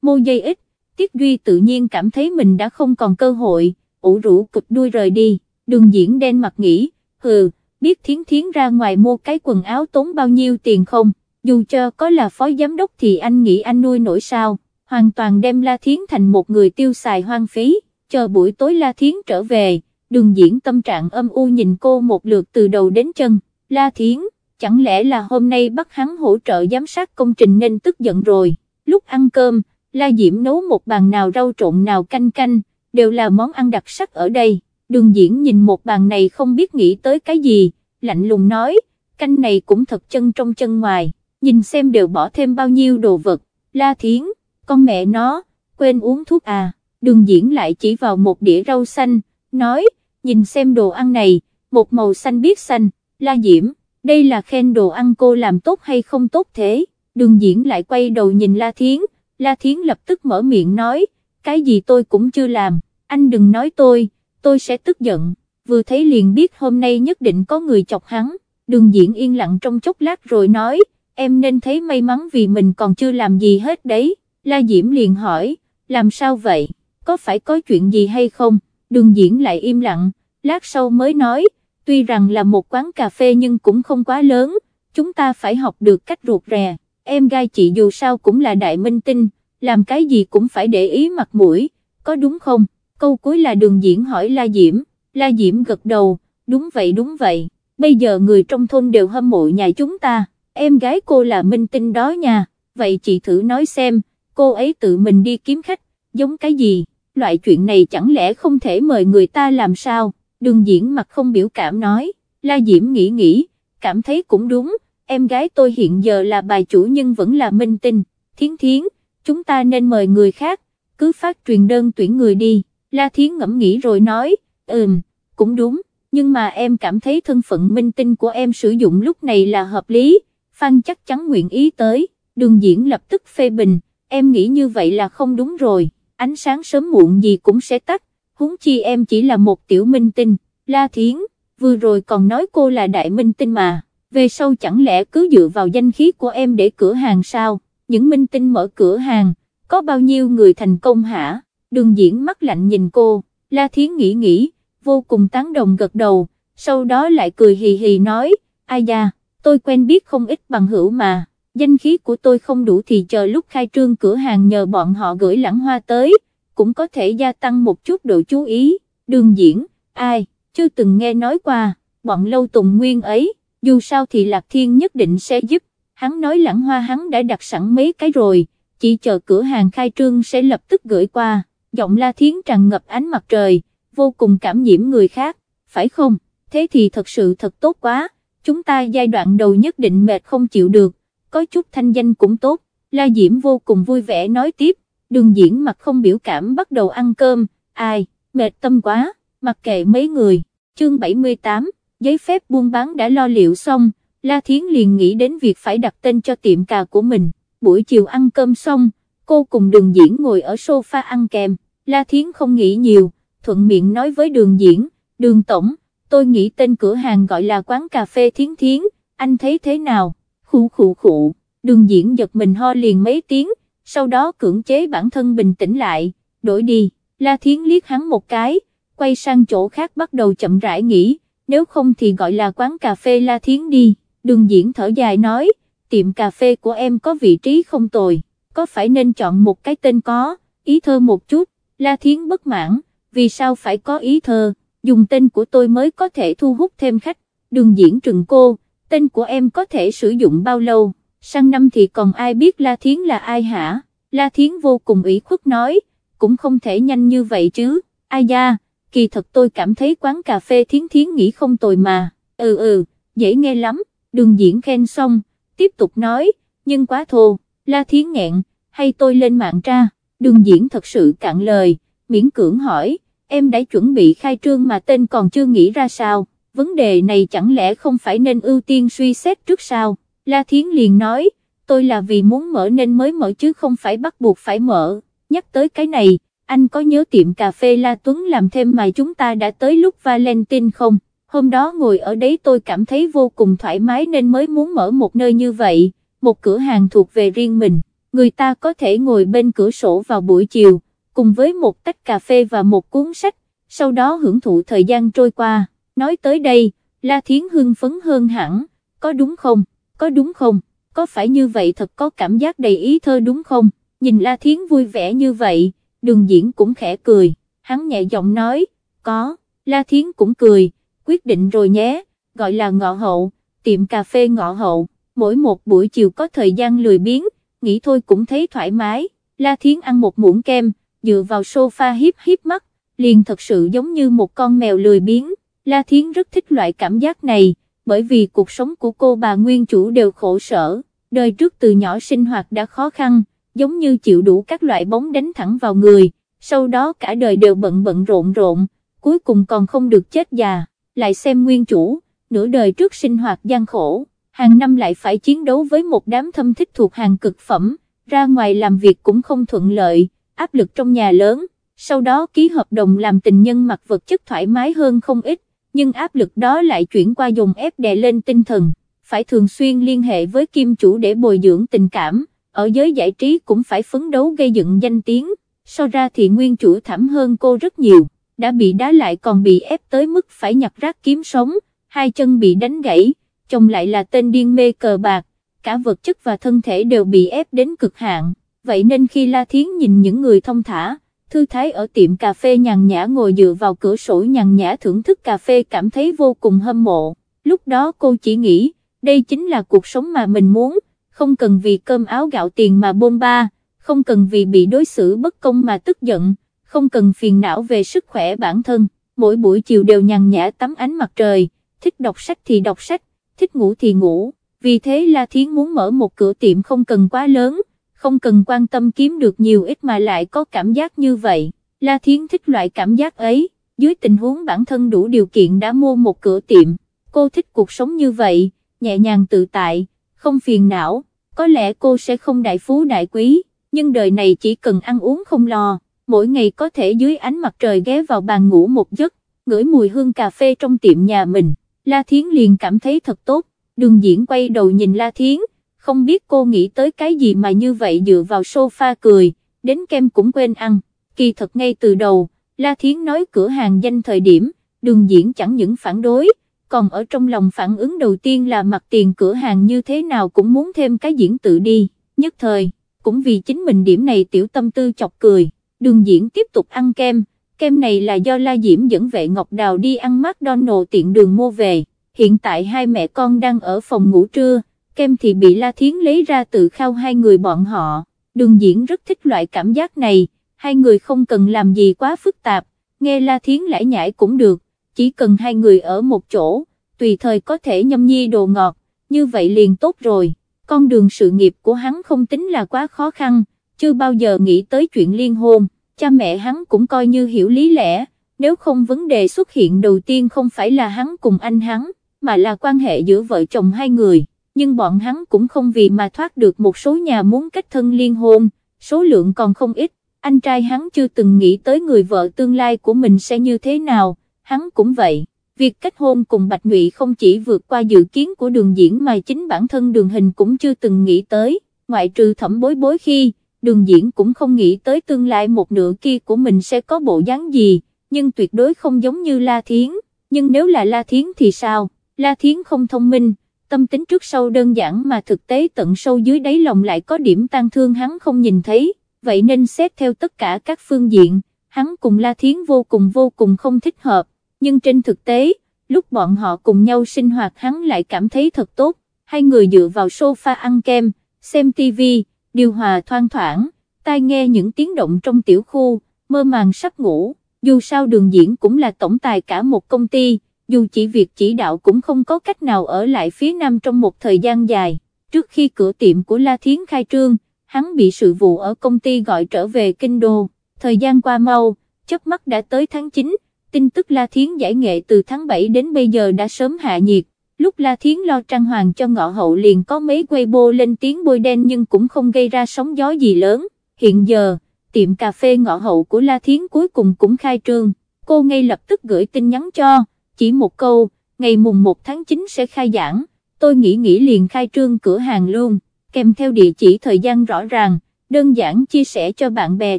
Mosaic, Tiết Duy tự nhiên cảm thấy mình đã không còn cơ hội, ủ rũ cụp đuôi rời đi, đường diễn đen mặt nghĩ, hừ, biết thiến thiến ra ngoài mua cái quần áo tốn bao nhiêu tiền không, dù cho có là phó giám đốc thì anh nghĩ anh nuôi nổi sao, hoàn toàn đem La Thiến thành một người tiêu xài hoang phí, chờ buổi tối La Thiến trở về, đường diễn tâm trạng âm u nhìn cô một lượt từ đầu đến chân, La Thiến, chẳng lẽ là hôm nay bắt hắn hỗ trợ giám sát công trình nên tức giận rồi, lúc ăn cơm, La Diễm nấu một bàn nào rau trộn nào canh canh, đều là món ăn đặc sắc ở đây, đường diễn nhìn một bàn này không biết nghĩ tới cái gì, lạnh lùng nói, canh này cũng thật chân trong chân ngoài, nhìn xem đều bỏ thêm bao nhiêu đồ vật, La Thiến, con mẹ nó, quên uống thuốc à, đường diễn lại chỉ vào một đĩa rau xanh, nói, nhìn xem đồ ăn này, một màu xanh biết xanh, La Diễm, đây là khen đồ ăn cô làm tốt hay không tốt thế, đường diễn lại quay đầu nhìn La Thiến, La Thiến lập tức mở miệng nói, cái gì tôi cũng chưa làm, anh đừng nói tôi, tôi sẽ tức giận, vừa thấy liền biết hôm nay nhất định có người chọc hắn, đường diễn yên lặng trong chốc lát rồi nói, em nên thấy may mắn vì mình còn chưa làm gì hết đấy, La Diễm liền hỏi, làm sao vậy, có phải có chuyện gì hay không, đường diễn lại im lặng, lát sau mới nói, tuy rằng là một quán cà phê nhưng cũng không quá lớn, chúng ta phải học được cách ruột rè, em gai chị dù sao cũng là đại minh tinh, làm cái gì cũng phải để ý mặt mũi, có đúng không, câu cuối là đường diễn hỏi La Diễm, La Diễm gật đầu, đúng vậy đúng vậy, bây giờ người trong thôn đều hâm mộ nhà chúng ta, em gái cô là minh tinh đó nha, vậy chị thử nói xem, cô ấy tự mình đi kiếm khách, giống cái gì, loại chuyện này chẳng lẽ không thể mời người ta làm sao, đường diễn mặt không biểu cảm nói, La Diễm nghĩ nghĩ, cảm thấy cũng đúng, em gái tôi hiện giờ là bài chủ nhưng vẫn là minh tinh, thiến thiến, chúng ta nên mời người khác, cứ phát truyền đơn tuyển người đi, La Thiến ngẫm nghĩ rồi nói, ừm, cũng đúng, nhưng mà em cảm thấy thân phận minh tinh của em sử dụng lúc này là hợp lý, Phan chắc chắn nguyện ý tới, đường diễn lập tức phê bình, em nghĩ như vậy là không đúng rồi, ánh sáng sớm muộn gì cũng sẽ tắt, huống chi em chỉ là một tiểu minh tinh, La Thiến, vừa rồi còn nói cô là đại minh tinh mà, về sau chẳng lẽ cứ dựa vào danh khí của em để cửa hàng sao, những minh tinh mở cửa hàng, có bao nhiêu người thành công hả, đường diễn mắt lạnh nhìn cô, La Thiến nghĩ nghĩ, vô cùng tán đồng gật đầu, sau đó lại cười hì hì nói, ai da, tôi quen biết không ít bằng hữu mà, danh khí của tôi không đủ thì chờ lúc khai trương cửa hàng nhờ bọn họ gửi lãng hoa tới, cũng có thể gia tăng một chút độ chú ý, đường diễn, ai, chưa từng nghe nói qua, bọn lâu tùng nguyên ấy, dù sao thì Lạc Thiên nhất định sẽ giúp, hắn nói lãng hoa hắn đã đặt sẵn mấy cái rồi, chỉ chờ cửa hàng khai trương sẽ lập tức gửi qua, giọng La Thiến tràn ngập ánh mặt trời, vô cùng cảm nhiễm người khác, phải không, thế thì thật sự thật tốt quá, chúng ta giai đoạn đầu nhất định mệt không chịu được, có chút thanh danh cũng tốt, La Diễm vô cùng vui vẻ nói tiếp, đường diễn mặt không biểu cảm bắt đầu ăn cơm, ai, mệt tâm quá, mặc kệ mấy người, chương 78, giấy phép buôn bán đã lo liệu xong, La Thiến liền nghĩ đến việc phải đặt tên cho tiệm cà của mình, buổi chiều ăn cơm xong, cô cùng đường diễn ngồi ở sofa ăn kèm, La Thiến không nghĩ nhiều, thuận miệng nói với đường diễn, đường tổng, tôi nghĩ tên cửa hàng gọi là quán cà phê thiến thiến, anh thấy thế nào, khụ khụ khụ, đường diễn giật mình ho liền mấy tiếng, sau đó cưỡng chế bản thân bình tĩnh lại, đổi đi, La Thiến liếc hắn một cái, quay sang chỗ khác bắt đầu chậm rãi nghĩ, nếu không thì gọi là quán cà phê La Thiến đi, đường diễn thở dài nói, tiệm cà phê của em có vị trí không tồi, có phải nên chọn một cái tên có, ý thơ một chút, La Thiến bất mãn, vì sao phải có ý thơ, dùng tên của tôi mới có thể thu hút thêm khách, đường diễn trừng cô, tên của em có thể sử dụng bao lâu, sang năm thì còn ai biết La Thiến là ai hả, La Thiến vô cùng ủy khuất nói, cũng không thể nhanh như vậy chứ, ai da, kỳ thật tôi cảm thấy quán cà phê thiến thiến nghĩ không tồi mà, ừ ừ, dễ nghe lắm, đường diễn khen xong, tiếp tục nói, nhưng quá thô, La Thiến nghẹn, hay tôi lên mạng tra, đường diễn thật sự cạn lời, miễn cưỡng hỏi, em đã chuẩn bị khai trương mà tên còn chưa nghĩ ra sao, vấn đề này chẳng lẽ không phải nên ưu tiên suy xét trước sao, La Thiến liền nói, tôi là vì muốn mở nên mới mở chứ không phải bắt buộc phải mở, nhắc tới cái này, anh có nhớ tiệm cà phê La Tuấn làm thêm mà chúng ta đã tới lúc Valentine không? Hôm đó ngồi ở đấy tôi cảm thấy vô cùng thoải mái nên mới muốn mở một nơi như vậy, một cửa hàng thuộc về riêng mình, người ta có thể ngồi bên cửa sổ vào buổi chiều, cùng với một tách cà phê và một cuốn sách, sau đó hưởng thụ thời gian trôi qua, nói tới đây, La Thiến hưng phấn hơn hẳn, có đúng không, có đúng không, có phải như vậy thật có cảm giác đầy ý thơ đúng không, nhìn La Thiến vui vẻ như vậy đường diễn cũng khẽ cười, hắn nhẹ giọng nói, có, La Thiến cũng cười, quyết định rồi nhé, gọi là ngọ hậu, tiệm cà phê ngọ hậu, mỗi một buổi chiều có thời gian lười biếng, nghĩ thôi cũng thấy thoải mái, La Thiến ăn một muỗng kem, dựa vào sofa hiếp hiếp mắt, liền thật sự giống như một con mèo lười biếng, La Thiến rất thích loại cảm giác này, bởi vì cuộc sống của cô bà nguyên chủ đều khổ sở, đời trước từ nhỏ sinh hoạt đã khó khăn, giống như chịu đủ các loại bóng đánh thẳng vào người, sau đó cả đời đều bận bận rộn rộn, cuối cùng còn không được chết già, lại xem nguyên chủ, nửa đời trước sinh hoạt gian khổ, hàng năm lại phải chiến đấu với một đám thâm thích thuộc hàng cực phẩm, ra ngoài làm việc cũng không thuận lợi, áp lực trong nhà lớn, sau đó ký hợp đồng làm tình nhân mặc vật chất thoải mái hơn không ít, nhưng áp lực đó lại chuyển qua dùng ép đè lên tinh thần, phải thường xuyên liên hệ với kim chủ để bồi dưỡng tình cảm ở giới giải trí cũng phải phấn đấu gây dựng danh tiếng, so ra thì nguyên chủ thảm hơn cô rất nhiều, đã bị đá lại còn bị ép tới mức phải nhặt rác kiếm sống, hai chân bị đánh gãy, chồng lại là tên điên mê cờ bạc, cả vật chất và thân thể đều bị ép đến cực hạn, vậy nên khi La Thiến nhìn những người thông thả, thư thái ở tiệm cà phê nhàn nhã ngồi dựa vào cửa sổ nhàn nhã thưởng thức cà phê cảm thấy vô cùng hâm mộ, lúc đó cô chỉ nghĩ, đây chính là cuộc sống mà mình muốn, không cần vì cơm áo gạo tiền mà bôn ba, không cần vì bị đối xử bất công mà tức giận, không cần phiền não về sức khỏe bản thân, mỗi buổi chiều đều nhàn nhã tắm ánh mặt trời, thích đọc sách thì đọc sách, thích ngủ thì ngủ, vì thế La Thiến muốn mở một cửa tiệm không cần quá lớn, không cần quan tâm kiếm được nhiều ít mà lại có cảm giác như vậy, La Thiến thích loại cảm giác ấy, dưới tình huống bản thân đủ điều kiện đã mua một cửa tiệm, cô thích cuộc sống như vậy, nhẹ nhàng tự tại, không phiền não. Có lẽ cô sẽ không đại phú đại quý, nhưng đời này chỉ cần ăn uống không lo, mỗi ngày có thể dưới ánh mặt trời ghé vào bàn ngủ một giấc, ngửi mùi hương cà phê trong tiệm nhà mình, La Thiến liền cảm thấy thật tốt, đường diễn quay đầu nhìn La Thiến, không biết cô nghĩ tới cái gì mà như vậy dựa vào sofa cười, đến kem cũng quên ăn, kỳ thật ngay từ đầu, La Thiến nói cửa hàng danh thời điểm, đường diễn chẳng những phản đối, còn ở trong lòng phản ứng đầu tiên là mặt tiền cửa hàng như thế nào cũng muốn thêm cái diễn tự đi, nhất thời, cũng vì chính mình điểm này tiểu tâm tư chọc cười, đường diễn tiếp tục ăn kem, kem này là do La Diễm dẫn vệ Ngọc Đào đi ăn McDonald tiện đường mua về, hiện tại hai mẹ con đang ở phòng ngủ trưa, kem thì bị La Thiến lấy ra tự khao hai người bọn họ, đường diễn rất thích loại cảm giác này, hai người không cần làm gì quá phức tạp, nghe La Thiến lải nhải cũng được chỉ cần hai người ở một chỗ, tùy thời có thể nhâm nhi đồ ngọt, như vậy liền tốt rồi, con đường sự nghiệp của hắn không tính là quá khó khăn, chưa bao giờ nghĩ tới chuyện liên hôn, cha mẹ hắn cũng coi như hiểu lý lẽ, nếu không vấn đề xuất hiện đầu tiên không phải là hắn cùng anh hắn, mà là quan hệ giữa vợ chồng hai người, nhưng bọn hắn cũng không vì mà thoát được một số nhà muốn kết thân liên hôn, số lượng còn không ít, anh trai hắn chưa từng nghĩ tới người vợ tương lai của mình sẽ như thế nào, hắn cũng vậy. Việc kết hôn cùng Bạch Ngụy không chỉ vượt qua dự kiến của đường diễn mà chính bản thân đường hình cũng chưa từng nghĩ tới, ngoại trừ thẩm bối bối khi, đường diễn cũng không nghĩ tới tương lai một nửa kia của mình sẽ có bộ dáng gì, nhưng tuyệt đối không giống như La Thiến, nhưng nếu là La Thiến thì sao, La Thiến không thông minh, tâm tính trước sau đơn giản mà thực tế tận sâu dưới đáy lòng lại có điểm tan thương hắn không nhìn thấy, vậy nên xét theo tất cả các phương diện, hắn cùng La Thiến vô cùng vô cùng không thích hợp, nhưng trên thực tế, lúc bọn họ cùng nhau sinh hoạt hắn lại cảm thấy thật tốt, hai người dựa vào sofa ăn kem, xem tivi, điều hòa thoang thoảng, tai nghe những tiếng động trong tiểu khu, mơ màng sắp ngủ, dù sao đường diễn cũng là tổng tài cả một công ty, dù chỉ việc chỉ đạo cũng không có cách nào ở lại phía Nam trong một thời gian dài, trước khi cửa tiệm của La Thiến khai trương, hắn bị sự vụ ở công ty gọi trở về Kinh Đô, thời gian qua mau, chớp mắt đã tới tháng 9, tin tức La Thiến giải nghệ từ tháng 7 đến bây giờ đã sớm hạ nhiệt, lúc La Thiến lo trang hoàng cho ngọ hậu liền có mấy quay bô lên tiếng bôi đen nhưng cũng không gây ra sóng gió gì lớn, hiện giờ, tiệm cà phê ngọ hậu của La Thiến cuối cùng cũng khai trương, cô ngay lập tức gửi tin nhắn cho, chỉ một câu, ngày mùng 1 tháng 9 sẽ khai giảng, tôi nghĩ nghĩ liền khai trương cửa hàng luôn, kèm theo địa chỉ thời gian rõ ràng, đơn giản chia sẻ cho bạn bè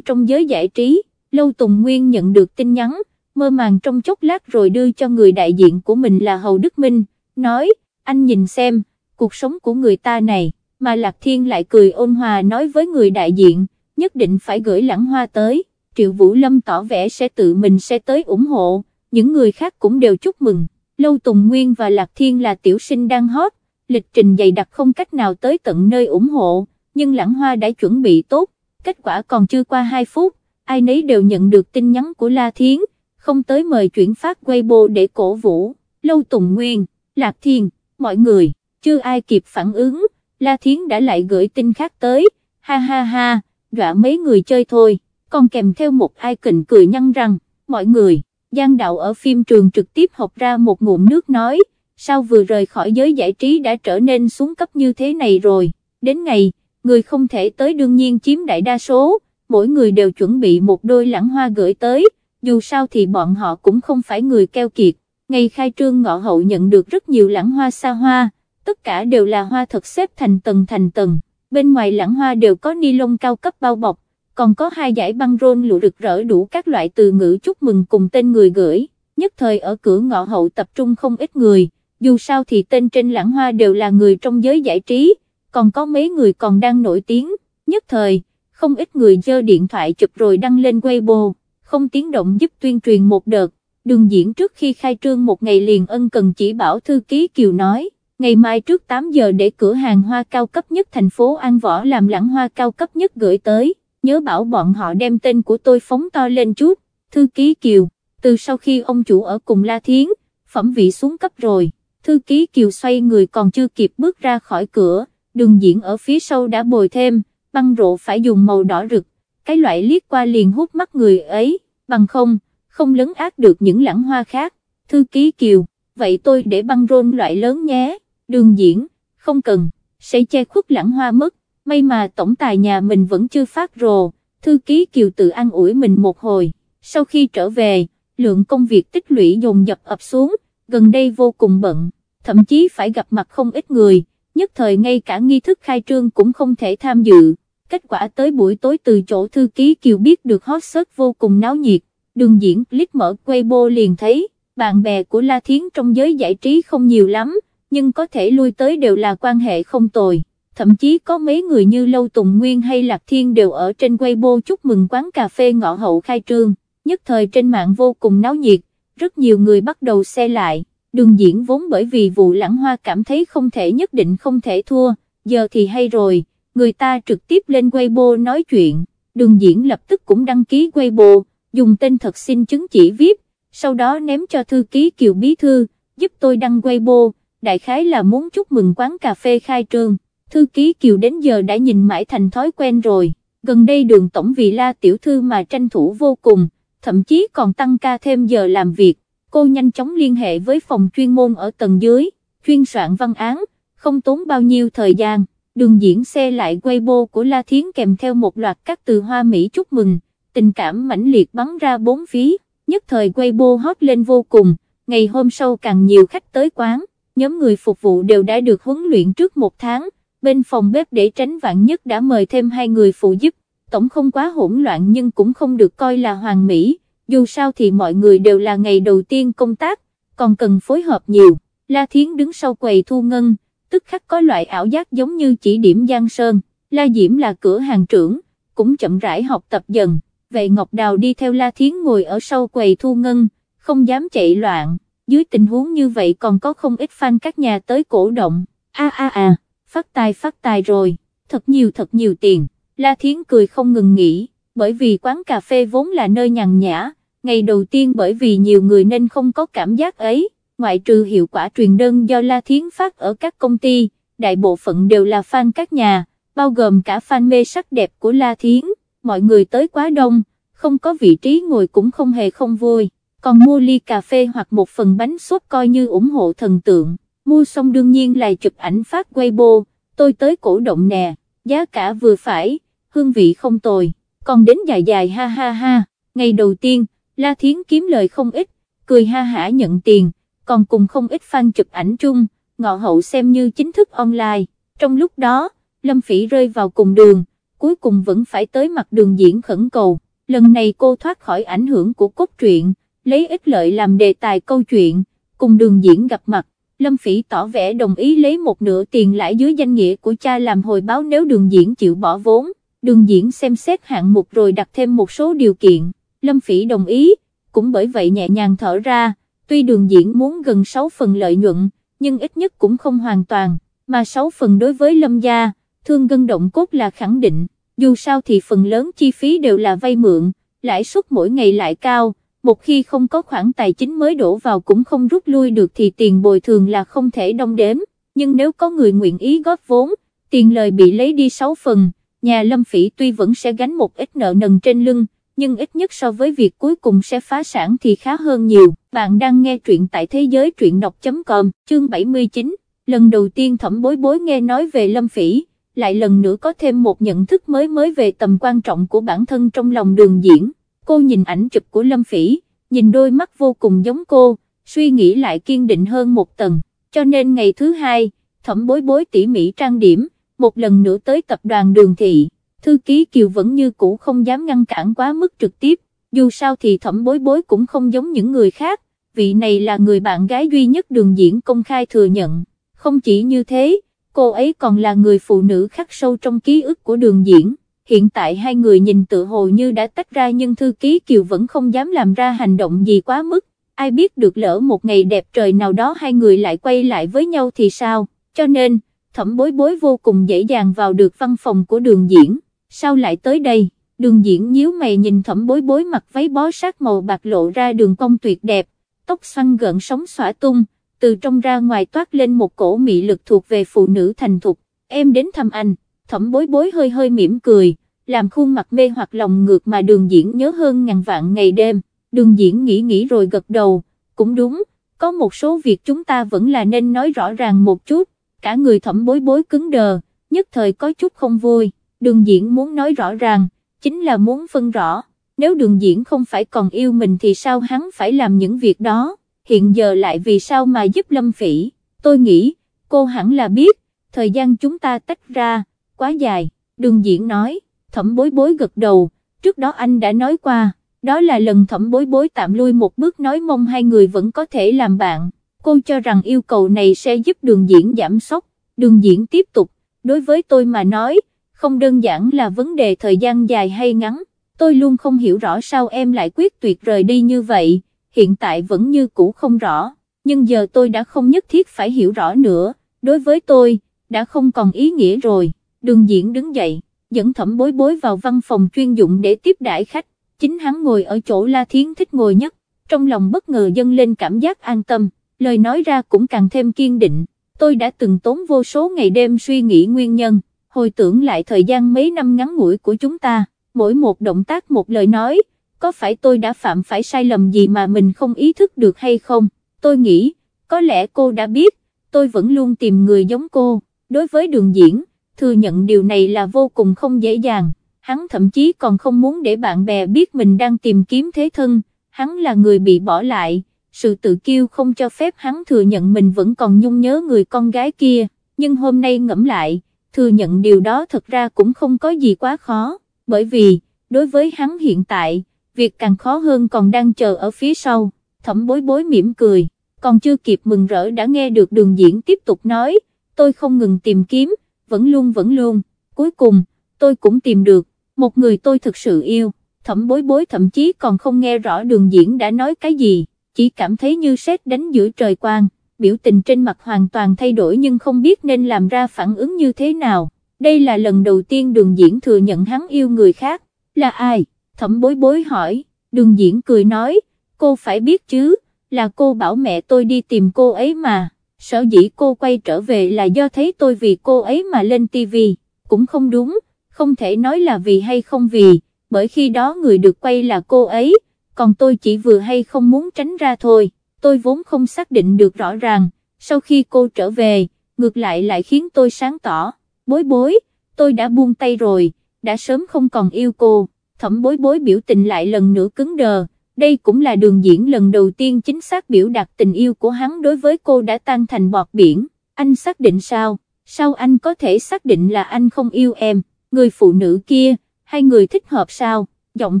trong giới giải trí, Lâu Tùng Nguyên nhận được tin nhắn, mơ màng trong chốc lát rồi đưa cho người đại diện của mình là Hầu Đức Minh, nói, anh nhìn xem, cuộc sống của người ta này, mà Lạc Thiên lại cười ôn hòa nói với người đại diện, nhất định phải gửi lãng hoa tới, Triệu Vũ Lâm tỏ vẻ sẽ tự mình sẽ tới ủng hộ, những người khác cũng đều chúc mừng, Lâu Tùng Nguyên và Lạc Thiên là tiểu sinh đang hot, lịch trình dày đặc không cách nào tới tận nơi ủng hộ, nhưng lãng hoa đã chuẩn bị tốt, kết quả còn chưa qua 2 phút, ai nấy đều nhận được tin nhắn của La Thiến, không tới mời chuyển phát Weibo để cổ vũ, Lâu Tùng Nguyên, Lạc Thiên, mọi người, chưa ai kịp phản ứng, La Thiến đã lại gửi tin khác tới, ha ha ha, dọa mấy người chơi thôi, còn kèm theo một icon cười nhăn răng, mọi người, Giang Đạo ở phim trường trực tiếp học ra một ngụm nước nói, sao vừa rời khỏi giới giải trí đã trở nên xuống cấp như thế này rồi, đến ngày, người không thể tới đương nhiên chiếm đại đa số, mỗi người đều chuẩn bị một đôi lãng hoa gửi tới, dù sao thì bọn họ cũng không phải người keo kiệt, ngày khai trương ngọ hậu nhận được rất nhiều lãng hoa xa hoa, tất cả đều là hoa thật xếp thành tầng thành tầng, bên ngoài lãng hoa đều có ni lông cao cấp bao bọc, còn có hai giải băng rôn lụa rực rỡ đủ các loại từ ngữ chúc mừng cùng tên người gửi, nhất thời ở cửa ngọ hậu tập trung không ít người, dù sao thì tên trên lãng hoa đều là người trong giới giải trí, còn có mấy người còn đang nổi tiếng, nhất thời, không ít người dơ điện thoại chụp rồi đăng lên Weibo, không tiếng động giúp tuyên truyền một đợt, đường diễn trước khi khai trương một ngày liền ân cần chỉ bảo thư ký Kiều nói, ngày mai trước 8 giờ để cửa hàng hoa cao cấp nhất thành phố An Võ làm lãng hoa cao cấp nhất gửi tới, nhớ bảo bọn họ đem tên của tôi phóng to lên chút, thư ký Kiều, từ sau khi ông chủ ở cùng La Thiến, phẩm vị xuống cấp rồi, thư ký Kiều xoay người còn chưa kịp bước ra khỏi cửa, đường diễn ở phía sau đã bồi thêm, băng rộ phải dùng màu đỏ rực, cái loại liếc qua liền hút mắt người ấy, bằng không, không lấn át được những lãng hoa khác, thư ký Kiều, vậy tôi để băng rôn loại lớn nhé, đường diễn, không cần, sẽ che khuất lãng hoa mất, may mà tổng tài nhà mình vẫn chưa phát rồ, thư ký Kiều tự ăn ủi mình một hồi, sau khi trở về, lượng công việc tích lũy dồn dập ập xuống, gần đây vô cùng bận, thậm chí phải gặp mặt không ít người, nhất thời ngay cả nghi thức khai trương cũng không thể tham dự, kết quả tới buổi tối từ chỗ thư ký Kiều biết được hot search vô cùng náo nhiệt, đường diễn click mở Weibo liền thấy, bạn bè của La Thiến trong giới giải trí không nhiều lắm, nhưng có thể lui tới đều là quan hệ không tồi, thậm chí có mấy người như Lâu Tùng Nguyên hay Lạc Thiên đều ở trên Weibo chúc mừng quán cà phê ngõ hậu khai trương, nhất thời trên mạng vô cùng náo nhiệt, rất nhiều người bắt đầu xe lại, đường diễn vốn bởi vì vụ lãng hoa cảm thấy không thể nhất định không thể thua, giờ thì hay rồi, người ta trực tiếp lên Weibo nói chuyện, đường diễn lập tức cũng đăng ký Weibo, dùng tên thật xin chứng chỉ VIP, sau đó ném cho thư ký Kiều Bí Thư, giúp tôi đăng Weibo, đại khái là muốn chúc mừng quán cà phê khai trương, thư ký Kiều đến giờ đã nhìn mãi thành thói quen rồi, gần đây đường tổng vì la tiểu thư mà tranh thủ vô cùng, thậm chí còn tăng ca thêm giờ làm việc, cô nhanh chóng liên hệ với phòng chuyên môn ở tầng dưới, chuyên soạn văn án, không tốn bao nhiêu thời gian, đường diễn xe lại Weibo của La Thiến kèm theo một loạt các từ hoa Mỹ chúc mừng, tình cảm mãnh liệt bắn ra bốn phía, nhất thời Weibo hot lên vô cùng, ngày hôm sau càng nhiều khách tới quán, nhóm người phục vụ đều đã được huấn luyện trước một tháng, bên phòng bếp để tránh vạn nhất đã mời thêm hai người phụ giúp, tổng không quá hỗn loạn nhưng cũng không được coi là hoàn mỹ, dù sao thì mọi người đều là ngày đầu tiên công tác, còn cần phối hợp nhiều, La Thiến đứng sau quầy thu ngân, tức khắc có loại ảo giác giống như chỉ điểm Giang Sơn, La Diễm là cửa hàng trưởng, cũng chậm rãi học tập dần, vậy Ngọc Đào đi theo La Thiến ngồi ở sau quầy thu ngân, không dám chạy loạn, dưới tình huống như vậy còn có không ít fan các nhà tới cổ động, a a a, phát tài phát tài rồi, thật nhiều thật nhiều tiền, La Thiến cười không ngừng nghỉ, bởi vì quán cà phê vốn là nơi nhàn nhã, ngày đầu tiên bởi vì nhiều người nên không có cảm giác ấy, ngoại trừ hiệu quả truyền đơn do La Thiến phát ở các công ty, đại bộ phận đều là fan các nhà, bao gồm cả fan mê sắc đẹp của La Thiến, mọi người tới quá đông, không có vị trí ngồi cũng không hề không vui, còn mua ly cà phê hoặc một phần bánh sốt coi như ủng hộ thần tượng, mua xong đương nhiên là chụp ảnh phát Weibo, tôi tới cổ động nè, giá cả vừa phải, hương vị không tồi, còn đến dài dài ha ha ha, ngày đầu tiên, La Thiến kiếm lời không ít, cười ha hả nhận tiền, còn cùng không ít fan chụp ảnh chung, ngọ hậu xem như chính thức online, trong lúc đó, Lâm Phỉ rơi vào cùng đường, cuối cùng vẫn phải tới mặt đường diễn khẩn cầu, lần này cô thoát khỏi ảnh hưởng của cốt truyện, lấy ích lợi làm đề tài câu chuyện, cùng đường diễn gặp mặt, Lâm Phỉ tỏ vẻ đồng ý lấy một nửa tiền lãi dưới danh nghĩa của cha làm hồi báo nếu đường diễn chịu bỏ vốn, đường diễn xem xét hạng mục rồi đặt thêm một số điều kiện, Lâm Phỉ đồng ý, cũng bởi vậy nhẹ nhàng thở ra, tuy đường diễn muốn gần 6 phần lợi nhuận, nhưng ít nhất cũng không hoàn toàn, mà 6 phần đối với Lâm gia, thương gân động cốt là khẳng định, dù sao thì phần lớn chi phí đều là vay mượn, lãi suất mỗi ngày lại cao, một khi không có khoản tài chính mới đổ vào cũng không rút lui được thì tiền bồi thường là không thể đong đếm, nhưng nếu có người nguyện ý góp vốn, tiền lời bị lấy đi 6 phần, nhà Lâm Phỉ tuy vẫn sẽ gánh một ít nợ nần trên lưng, nhưng ít nhất so với việc cuối cùng sẽ phá sản thì khá hơn nhiều. Bạn đang nghe truyện tại thế giới truyện đọc.com, chương 79, lần đầu tiên thẩm bối bối nghe nói về Lâm Phỉ, lại lần nữa có thêm một nhận thức mới mới về tầm quan trọng của bản thân trong lòng đường diễn. Cô nhìn ảnh chụp của Lâm Phỉ, nhìn đôi mắt vô cùng giống cô, suy nghĩ lại kiên định hơn một tầng, cho nên ngày thứ hai, thẩm bối bối tỉ mỉ trang điểm, một lần nữa tới tập đoàn đường thị. Thư ký Kiều vẫn như cũ không dám ngăn cản quá mức trực tiếp, dù sao thì thẩm bối bối cũng không giống những người khác, vị này là người bạn gái duy nhất đường diễn công khai thừa nhận, không chỉ như thế, cô ấy còn là người phụ nữ khắc sâu trong ký ức của đường diễn. Hiện tại hai người nhìn tự hồ như đã tách ra nhưng thư ký Kiều vẫn không dám làm ra hành động gì quá mức, ai biết được lỡ một ngày đẹp trời nào đó hai người lại quay lại với nhau thì sao, cho nên, thẩm bối bối vô cùng dễ dàng vào được văn phòng của đường diễn. Sao lại tới đây, đường diễn nhíu mày nhìn thẩm bối bối mặc váy bó sát màu bạc lộ ra đường cong tuyệt đẹp, tóc xoăn gợn sóng xõa tung, từ trong ra ngoài toát lên một cổ mị lực thuộc về phụ nữ thành thục, em đến thăm anh, thẩm bối bối hơi hơi mỉm cười, làm khuôn mặt mê hoặc lòng ngược mà đường diễn nhớ hơn ngàn vạn ngày đêm, đường diễn nghĩ nghĩ rồi gật đầu, cũng đúng, có một số việc chúng ta vẫn là nên nói rõ ràng một chút, cả người thẩm bối bối cứng đờ, nhất thời có chút không vui. Đường diễn muốn nói rõ ràng, chính là muốn phân rõ, nếu đường diễn không phải còn yêu mình thì sao hắn phải làm những việc đó, hiện giờ lại vì sao mà giúp Lâm Phỉ, tôi nghĩ, cô hẳn là biết, thời gian chúng ta tách ra, quá dài, đường diễn nói, thẩm bối bối gật đầu, trước đó anh đã nói qua, đó là lần thẩm bối bối tạm lui một bước nói mong hai người vẫn có thể làm bạn, cô cho rằng yêu cầu này sẽ giúp đường diễn giảm sốc, đường diễn tiếp tục, đối với tôi mà nói, không đơn giản là vấn đề thời gian dài hay ngắn, tôi luôn không hiểu rõ sao em lại quyết tuyệt rời đi như vậy, hiện tại vẫn như cũ không rõ, nhưng giờ tôi đã không nhất thiết phải hiểu rõ nữa, đối với tôi, đã không còn ý nghĩa rồi, đường diễn đứng dậy, dẫn thẩm bối bối vào văn phòng chuyên dụng để tiếp đãi khách, chính hắn ngồi ở chỗ La Thiến thích ngồi nhất, trong lòng bất ngờ dâng lên cảm giác an tâm, lời nói ra cũng càng thêm kiên định, tôi đã từng tốn vô số ngày đêm suy nghĩ nguyên nhân. Hồi tưởng lại thời gian mấy năm ngắn ngủi của chúng ta, mỗi một động tác một lời nói, có phải tôi đã phạm phải sai lầm gì mà mình không ý thức được hay không, tôi nghĩ, có lẽ cô đã biết, tôi vẫn luôn tìm người giống cô, đối với đường diễn, thừa nhận điều này là vô cùng không dễ dàng, hắn thậm chí còn không muốn để bạn bè biết mình đang tìm kiếm thế thân, hắn là người bị bỏ lại, sự tự kiêu không cho phép hắn thừa nhận mình vẫn còn nhung nhớ người con gái kia, nhưng hôm nay ngẫm lại, thừa nhận điều đó thật ra cũng không có gì quá khó, bởi vì, đối với hắn hiện tại, việc càng khó hơn còn đang chờ ở phía sau, thẩm bối bối mỉm cười, còn chưa kịp mừng rỡ đã nghe được đường diễn tiếp tục nói, tôi không ngừng tìm kiếm, vẫn luôn vẫn luôn, cuối cùng, tôi cũng tìm được, một người tôi thực sự yêu, thẩm bối bối thậm chí còn không nghe rõ đường diễn đã nói cái gì, chỉ cảm thấy như sét đánh giữa trời quang, biểu tình trên mặt hoàn toàn thay đổi nhưng không biết nên làm ra phản ứng như thế nào, đây là lần đầu tiên đường diễn thừa nhận hắn yêu người khác, là ai, thẩm bối bối hỏi, đường diễn cười nói, cô phải biết chứ, là cô bảo mẹ tôi đi tìm cô ấy mà, sở dĩ cô quay trở về là do thấy tôi vì cô ấy mà lên tivi, cũng không đúng, không thể nói là vì hay không vì, bởi khi đó người được quay là cô ấy, còn tôi chỉ vừa hay không muốn tránh ra thôi, tôi vốn không xác định được rõ ràng, sau khi cô trở về, ngược lại lại khiến tôi sáng tỏ, bối bối, tôi đã buông tay rồi, đã sớm không còn yêu cô, thẩm bối bối biểu tình lại lần nữa cứng đờ, đây cũng là đường diễn lần đầu tiên chính xác biểu đạt tình yêu của hắn đối với cô đã tan thành bọt biển, anh xác định sao, sao anh có thể xác định là anh không yêu em, người phụ nữ kia, hai người thích hợp sao, giọng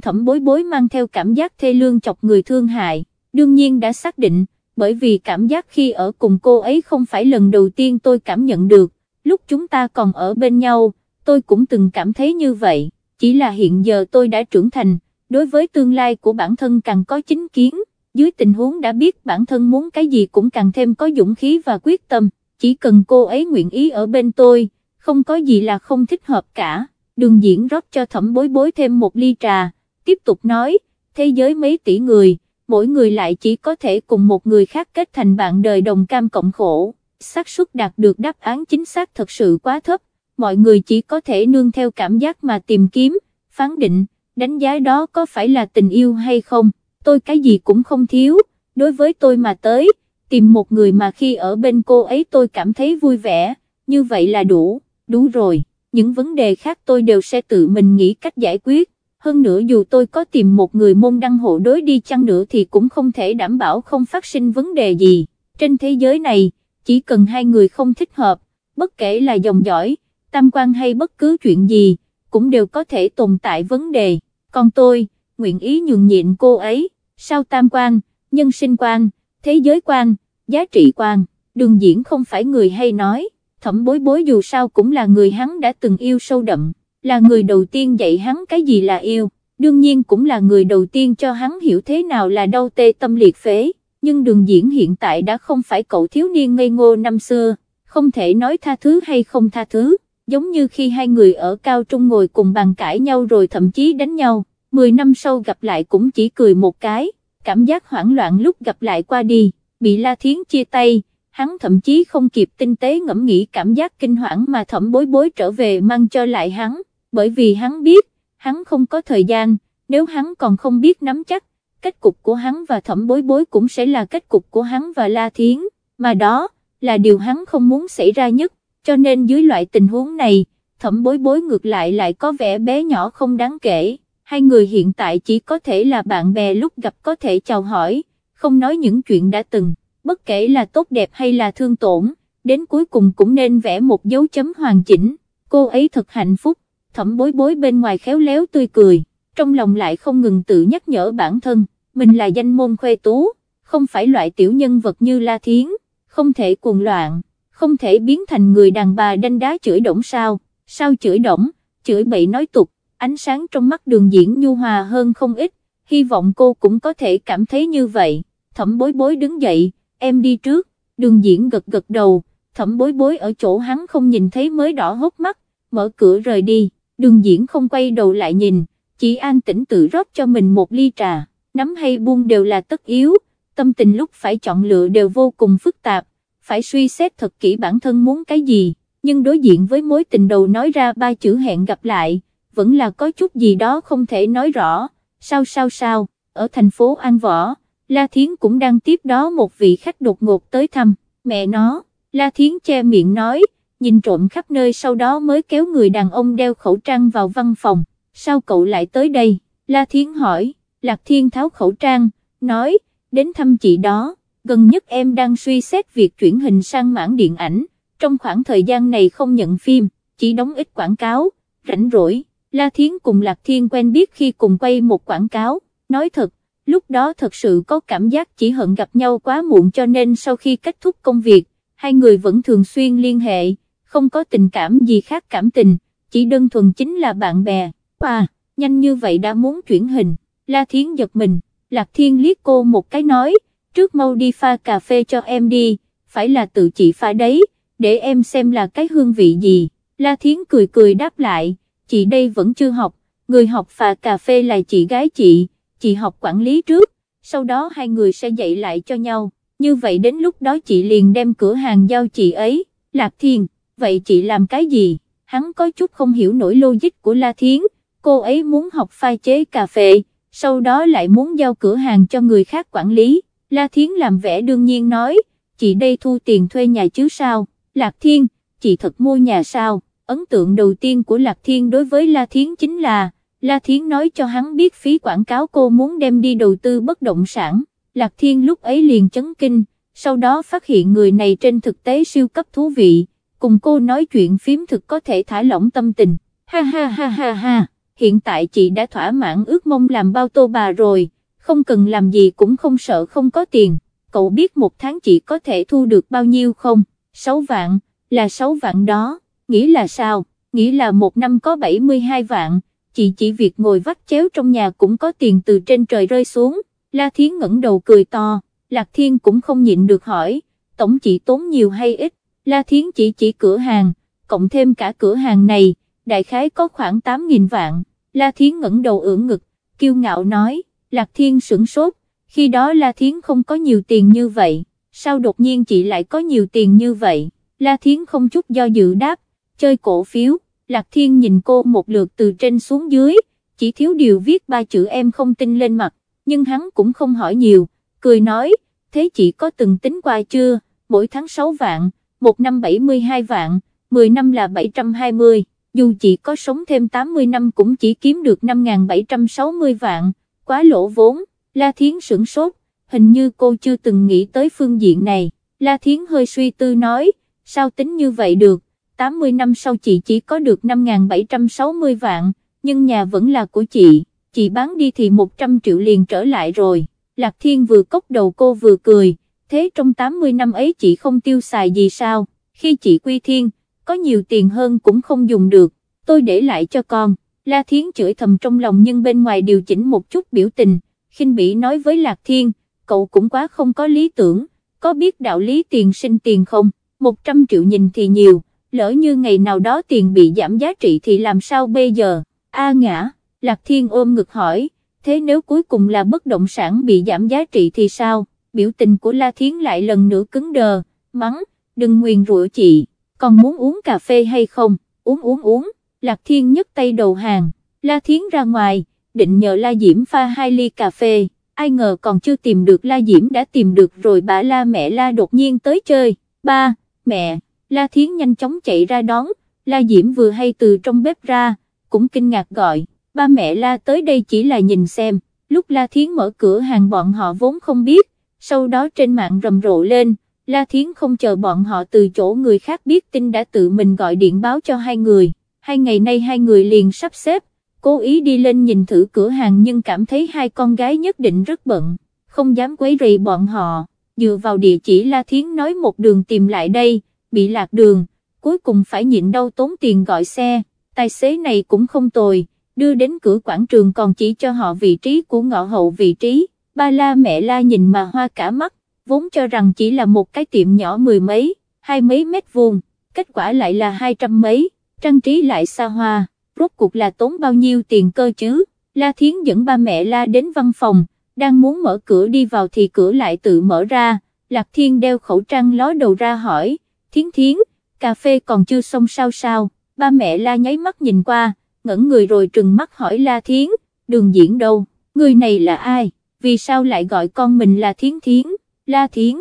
thẩm bối bối mang theo cảm giác thê lương chọc người thương hại, đương nhiên đã xác định, bởi vì cảm giác khi ở cùng cô ấy không phải lần đầu tiên tôi cảm nhận được, lúc chúng ta còn ở bên nhau, tôi cũng từng cảm thấy như vậy, chỉ là hiện giờ tôi đã trưởng thành, đối với tương lai của bản thân càng có chính kiến, dưới tình huống đã biết bản thân muốn cái gì cũng càng thêm có dũng khí và quyết tâm, chỉ cần cô ấy nguyện ý ở bên tôi, không có gì là không thích hợp cả, đường diễn rót cho thẩm bối bối thêm một ly trà, tiếp tục nói, thế giới mấy tỷ người, mỗi người lại chỉ có thể cùng một người khác kết thành bạn đời đồng cam cộng khổ, xác suất đạt được đáp án chính xác thật sự quá thấp, mọi người chỉ có thể nương theo cảm giác mà tìm kiếm, phán định, đánh giá đó có phải là tình yêu hay không, tôi cái gì cũng không thiếu, đối với tôi mà tới, tìm một người mà khi ở bên cô ấy tôi cảm thấy vui vẻ, như vậy là đủ, đủ rồi, những vấn đề khác tôi đều sẽ tự mình nghĩ cách giải quyết, hơn nữa dù tôi có tìm một người môn đăng hộ đối đi chăng nữa thì cũng không thể đảm bảo không phát sinh vấn đề gì, trên thế giới này, chỉ cần hai người không thích hợp, bất kể là dòng dõi, tam quan hay bất cứ chuyện gì, cũng đều có thể tồn tại vấn đề, còn tôi, nguyện ý nhường nhịn cô ấy, sao tam quan, nhân sinh quan, thế giới quan, giá trị quan, đường diễn không phải người hay nói, thẩm bối bối dù sao cũng là người hắn đã từng yêu sâu đậm, là người đầu tiên dạy hắn cái gì là yêu, đương nhiên cũng là người đầu tiên cho hắn hiểu thế nào là đau tê tâm liệt phế, nhưng đường diễn hiện tại đã không phải cậu thiếu niên ngây ngô năm xưa, không thể nói tha thứ hay không tha thứ giống như khi hai người ở cao trung ngồi cùng bàn cãi nhau rồi thậm chí đánh nhau, 10 năm sau gặp lại cũng chỉ cười một cái, cảm giác hoảng loạn lúc gặp lại qua đi, bị La Thiến chia tay, hắn thậm chí không kịp tinh tế ngẫm nghĩ cảm giác kinh hoảng mà thẩm bối bối trở về mang cho lại hắn, bởi vì hắn biết, hắn không có thời gian, nếu hắn còn không biết nắm chắc, kết cục của hắn và thẩm bối bối cũng sẽ là kết cục của hắn và La Thiến, mà đó, là điều hắn không muốn xảy ra nhất cho nên dưới loại tình huống này, thẩm bối bối ngược lại lại có vẻ bé nhỏ không đáng kể, hai người hiện tại chỉ có thể là bạn bè lúc gặp có thể chào hỏi, không nói những chuyện đã từng, bất kể là tốt đẹp hay là thương tổn, đến cuối cùng cũng nên vẽ một dấu chấm hoàn chỉnh, cô ấy thật hạnh phúc, thẩm bối bối bên ngoài khéo léo tươi cười, trong lòng lại không ngừng tự nhắc nhở bản thân, mình là danh môn khuê tú, không phải loại tiểu nhân vật như La Thiến, không thể cuồng loạn không thể biến thành người đàn bà đanh đá chửi động sao, sao chửi động, chửi bậy nói tục, ánh sáng trong mắt đường diễn nhu hòa hơn không ít, hy vọng cô cũng có thể cảm thấy như vậy, thẩm bối bối đứng dậy, em đi trước, đường diễn gật gật đầu, thẩm bối bối ở chỗ hắn không nhìn thấy mới đỏ hốc mắt, mở cửa rời đi, đường diễn không quay đầu lại nhìn, chỉ an tĩnh tự rót cho mình một ly trà, nắm hay buông đều là tất yếu, tâm tình lúc phải chọn lựa đều vô cùng phức tạp, phải suy xét thật kỹ bản thân muốn cái gì, nhưng đối diện với mối tình đầu nói ra ba chữ hẹn gặp lại, vẫn là có chút gì đó không thể nói rõ, sao sao sao, ở thành phố An Võ, La Thiến cũng đang tiếp đó một vị khách đột ngột tới thăm, mẹ nó, La Thiến che miệng nói, nhìn trộm khắp nơi sau đó mới kéo người đàn ông đeo khẩu trang vào văn phòng, sao cậu lại tới đây, La Thiến hỏi, Lạc Thiên tháo khẩu trang, nói, đến thăm chị đó, gần nhất em đang suy xét việc chuyển hình sang mảng điện ảnh, trong khoảng thời gian này không nhận phim, chỉ đóng ít quảng cáo, rảnh rỗi, La Thiến cùng Lạc Thiên quen biết khi cùng quay một quảng cáo, nói thật, lúc đó thật sự có cảm giác chỉ hận gặp nhau quá muộn cho nên sau khi kết thúc công việc, hai người vẫn thường xuyên liên hệ, không có tình cảm gì khác cảm tình, chỉ đơn thuần chính là bạn bè, à, nhanh như vậy đã muốn chuyển hình, La Thiến giật mình, Lạc Thiên liếc cô một cái nói, trước mau đi pha cà phê cho em đi, phải là tự chị pha đấy, để em xem là cái hương vị gì, La Thiến cười cười đáp lại, chị đây vẫn chưa học, người học pha cà phê là chị gái chị, chị học quản lý trước, sau đó hai người sẽ dạy lại cho nhau, như vậy đến lúc đó chị liền đem cửa hàng giao chị ấy, Lạc Thiên, vậy chị làm cái gì, hắn có chút không hiểu nổi logic của La Thiến, cô ấy muốn học pha chế cà phê, sau đó lại muốn giao cửa hàng cho người khác quản lý, La Thiến làm vẻ đương nhiên nói, chị đây thu tiền thuê nhà chứ sao, Lạc Thiên, chị thật mua nhà sao, ấn tượng đầu tiên của Lạc Thiên đối với La Thiến chính là, La Thiến nói cho hắn biết phí quảng cáo cô muốn đem đi đầu tư bất động sản, Lạc Thiên lúc ấy liền chấn kinh, sau đó phát hiện người này trên thực tế siêu cấp thú vị, cùng cô nói chuyện phím thực có thể thả lỏng tâm tình, ha ha ha ha ha, hiện tại chị đã thỏa mãn ước mong làm bao tô bà rồi, không cần làm gì cũng không sợ không có tiền, cậu biết một tháng chị có thể thu được bao nhiêu không, 6 vạn, là 6 vạn đó, nghĩ là sao, nghĩ là một năm có 72 vạn. Chị chỉ việc ngồi vắt chéo trong nhà cũng có tiền từ trên trời rơi xuống, La Thiến ngẩng đầu cười to, Lạc Thiên cũng không nhịn được hỏi, tổng chị tốn nhiều hay ít, La Thiến chỉ chỉ cửa hàng, cộng thêm cả cửa hàng này, đại khái có khoảng 8.000 vạn, La Thiến ngẩng đầu ưỡn ngực, kiêu ngạo nói, Lạc Thiên sửng sốt, khi đó La Thiến không có nhiều tiền như vậy, sao đột nhiên chị lại có nhiều tiền như vậy, La Thiến không chút do dự đáp, chơi cổ phiếu. Lạc Thiên nhìn cô một lượt từ trên xuống dưới, chỉ thiếu điều viết ba chữ em không tin lên mặt, nhưng hắn cũng không hỏi nhiều, cười nói, thế chị có từng tính qua chưa, mỗi tháng 6 vạn, một năm 72 vạn, 10 năm là 720, dù chị có sống thêm 80 năm cũng chỉ kiếm được 5.760 vạn, quá lỗ vốn, La Thiến sửng sốt, hình như cô chưa từng nghĩ tới phương diện này, La Thiến hơi suy tư nói, sao tính như vậy được, 80 năm sau chị chỉ có được 5.760 vạn, nhưng nhà vẫn là của chị, chị bán đi thì 100 triệu liền trở lại rồi. Lạc Thiên vừa cốc đầu cô vừa cười, thế trong 80 năm ấy chị không tiêu xài gì sao, khi chị quy thiên, có nhiều tiền hơn cũng không dùng được, tôi để lại cho con. La Thiến chửi thầm trong lòng nhưng bên ngoài điều chỉnh một chút biểu tình, khinh bỉ nói với Lạc Thiên, cậu cũng quá không có lý tưởng, có biết đạo lý tiền sinh tiền không, 100 triệu nhìn thì nhiều lỡ như ngày nào đó tiền bị giảm giá trị thì làm sao bây giờ, A ngã, Lạc Thiên ôm ngực hỏi, thế nếu cuối cùng là bất động sản bị giảm giá trị thì sao, biểu tình của La Thiến lại lần nữa cứng đờ, mắng, đừng nguyền rủa chị, còn muốn uống cà phê hay không, uống uống uống, Lạc Thiên nhấc tay đầu hàng, La Thiến ra ngoài, định nhờ La Diễm pha hai ly cà phê, ai ngờ còn chưa tìm được La Diễm đã tìm được rồi bà La mẹ La đột nhiên tới chơi, ba, mẹ. La Thiến nhanh chóng chạy ra đón, La Diễm vừa hay từ trong bếp ra, cũng kinh ngạc gọi, ba mẹ La tới đây chỉ là nhìn xem, lúc La Thiến mở cửa hàng bọn họ vốn không biết, sau đó trên mạng rầm rộ lên, La Thiến không chờ bọn họ từ chỗ người khác biết tin đã tự mình gọi điện báo cho hai người, hai ngày nay hai người liền sắp xếp, cố ý đi lên nhìn thử cửa hàng nhưng cảm thấy hai con gái nhất định rất bận, không dám quấy rầy bọn họ, dựa vào địa chỉ La Thiến nói một đường tìm lại đây bị lạc đường, cuối cùng phải nhịn đau tốn tiền gọi xe, tài xế này cũng không tồi, đưa đến cửa quảng trường còn chỉ cho họ vị trí của ngõ hậu vị trí, ba la mẹ la nhìn mà hoa cả mắt, vốn cho rằng chỉ là một cái tiệm nhỏ mười mấy, hai mấy mét vuông, kết quả lại là hai trăm mấy, trang trí lại xa hoa, rốt cuộc là tốn bao nhiêu tiền cơ chứ, La Thiến dẫn ba mẹ La đến văn phòng, đang muốn mở cửa đi vào thì cửa lại tự mở ra, Lạc Thiên đeo khẩu trang ló đầu ra hỏi, thiến thiến, cà phê còn chưa xong sao sao, ba mẹ la nháy mắt nhìn qua, ngẩn người rồi trừng mắt hỏi la thiến, đường diễn đâu, người này là ai, vì sao lại gọi con mình là Thiến Thiến, La Thiến,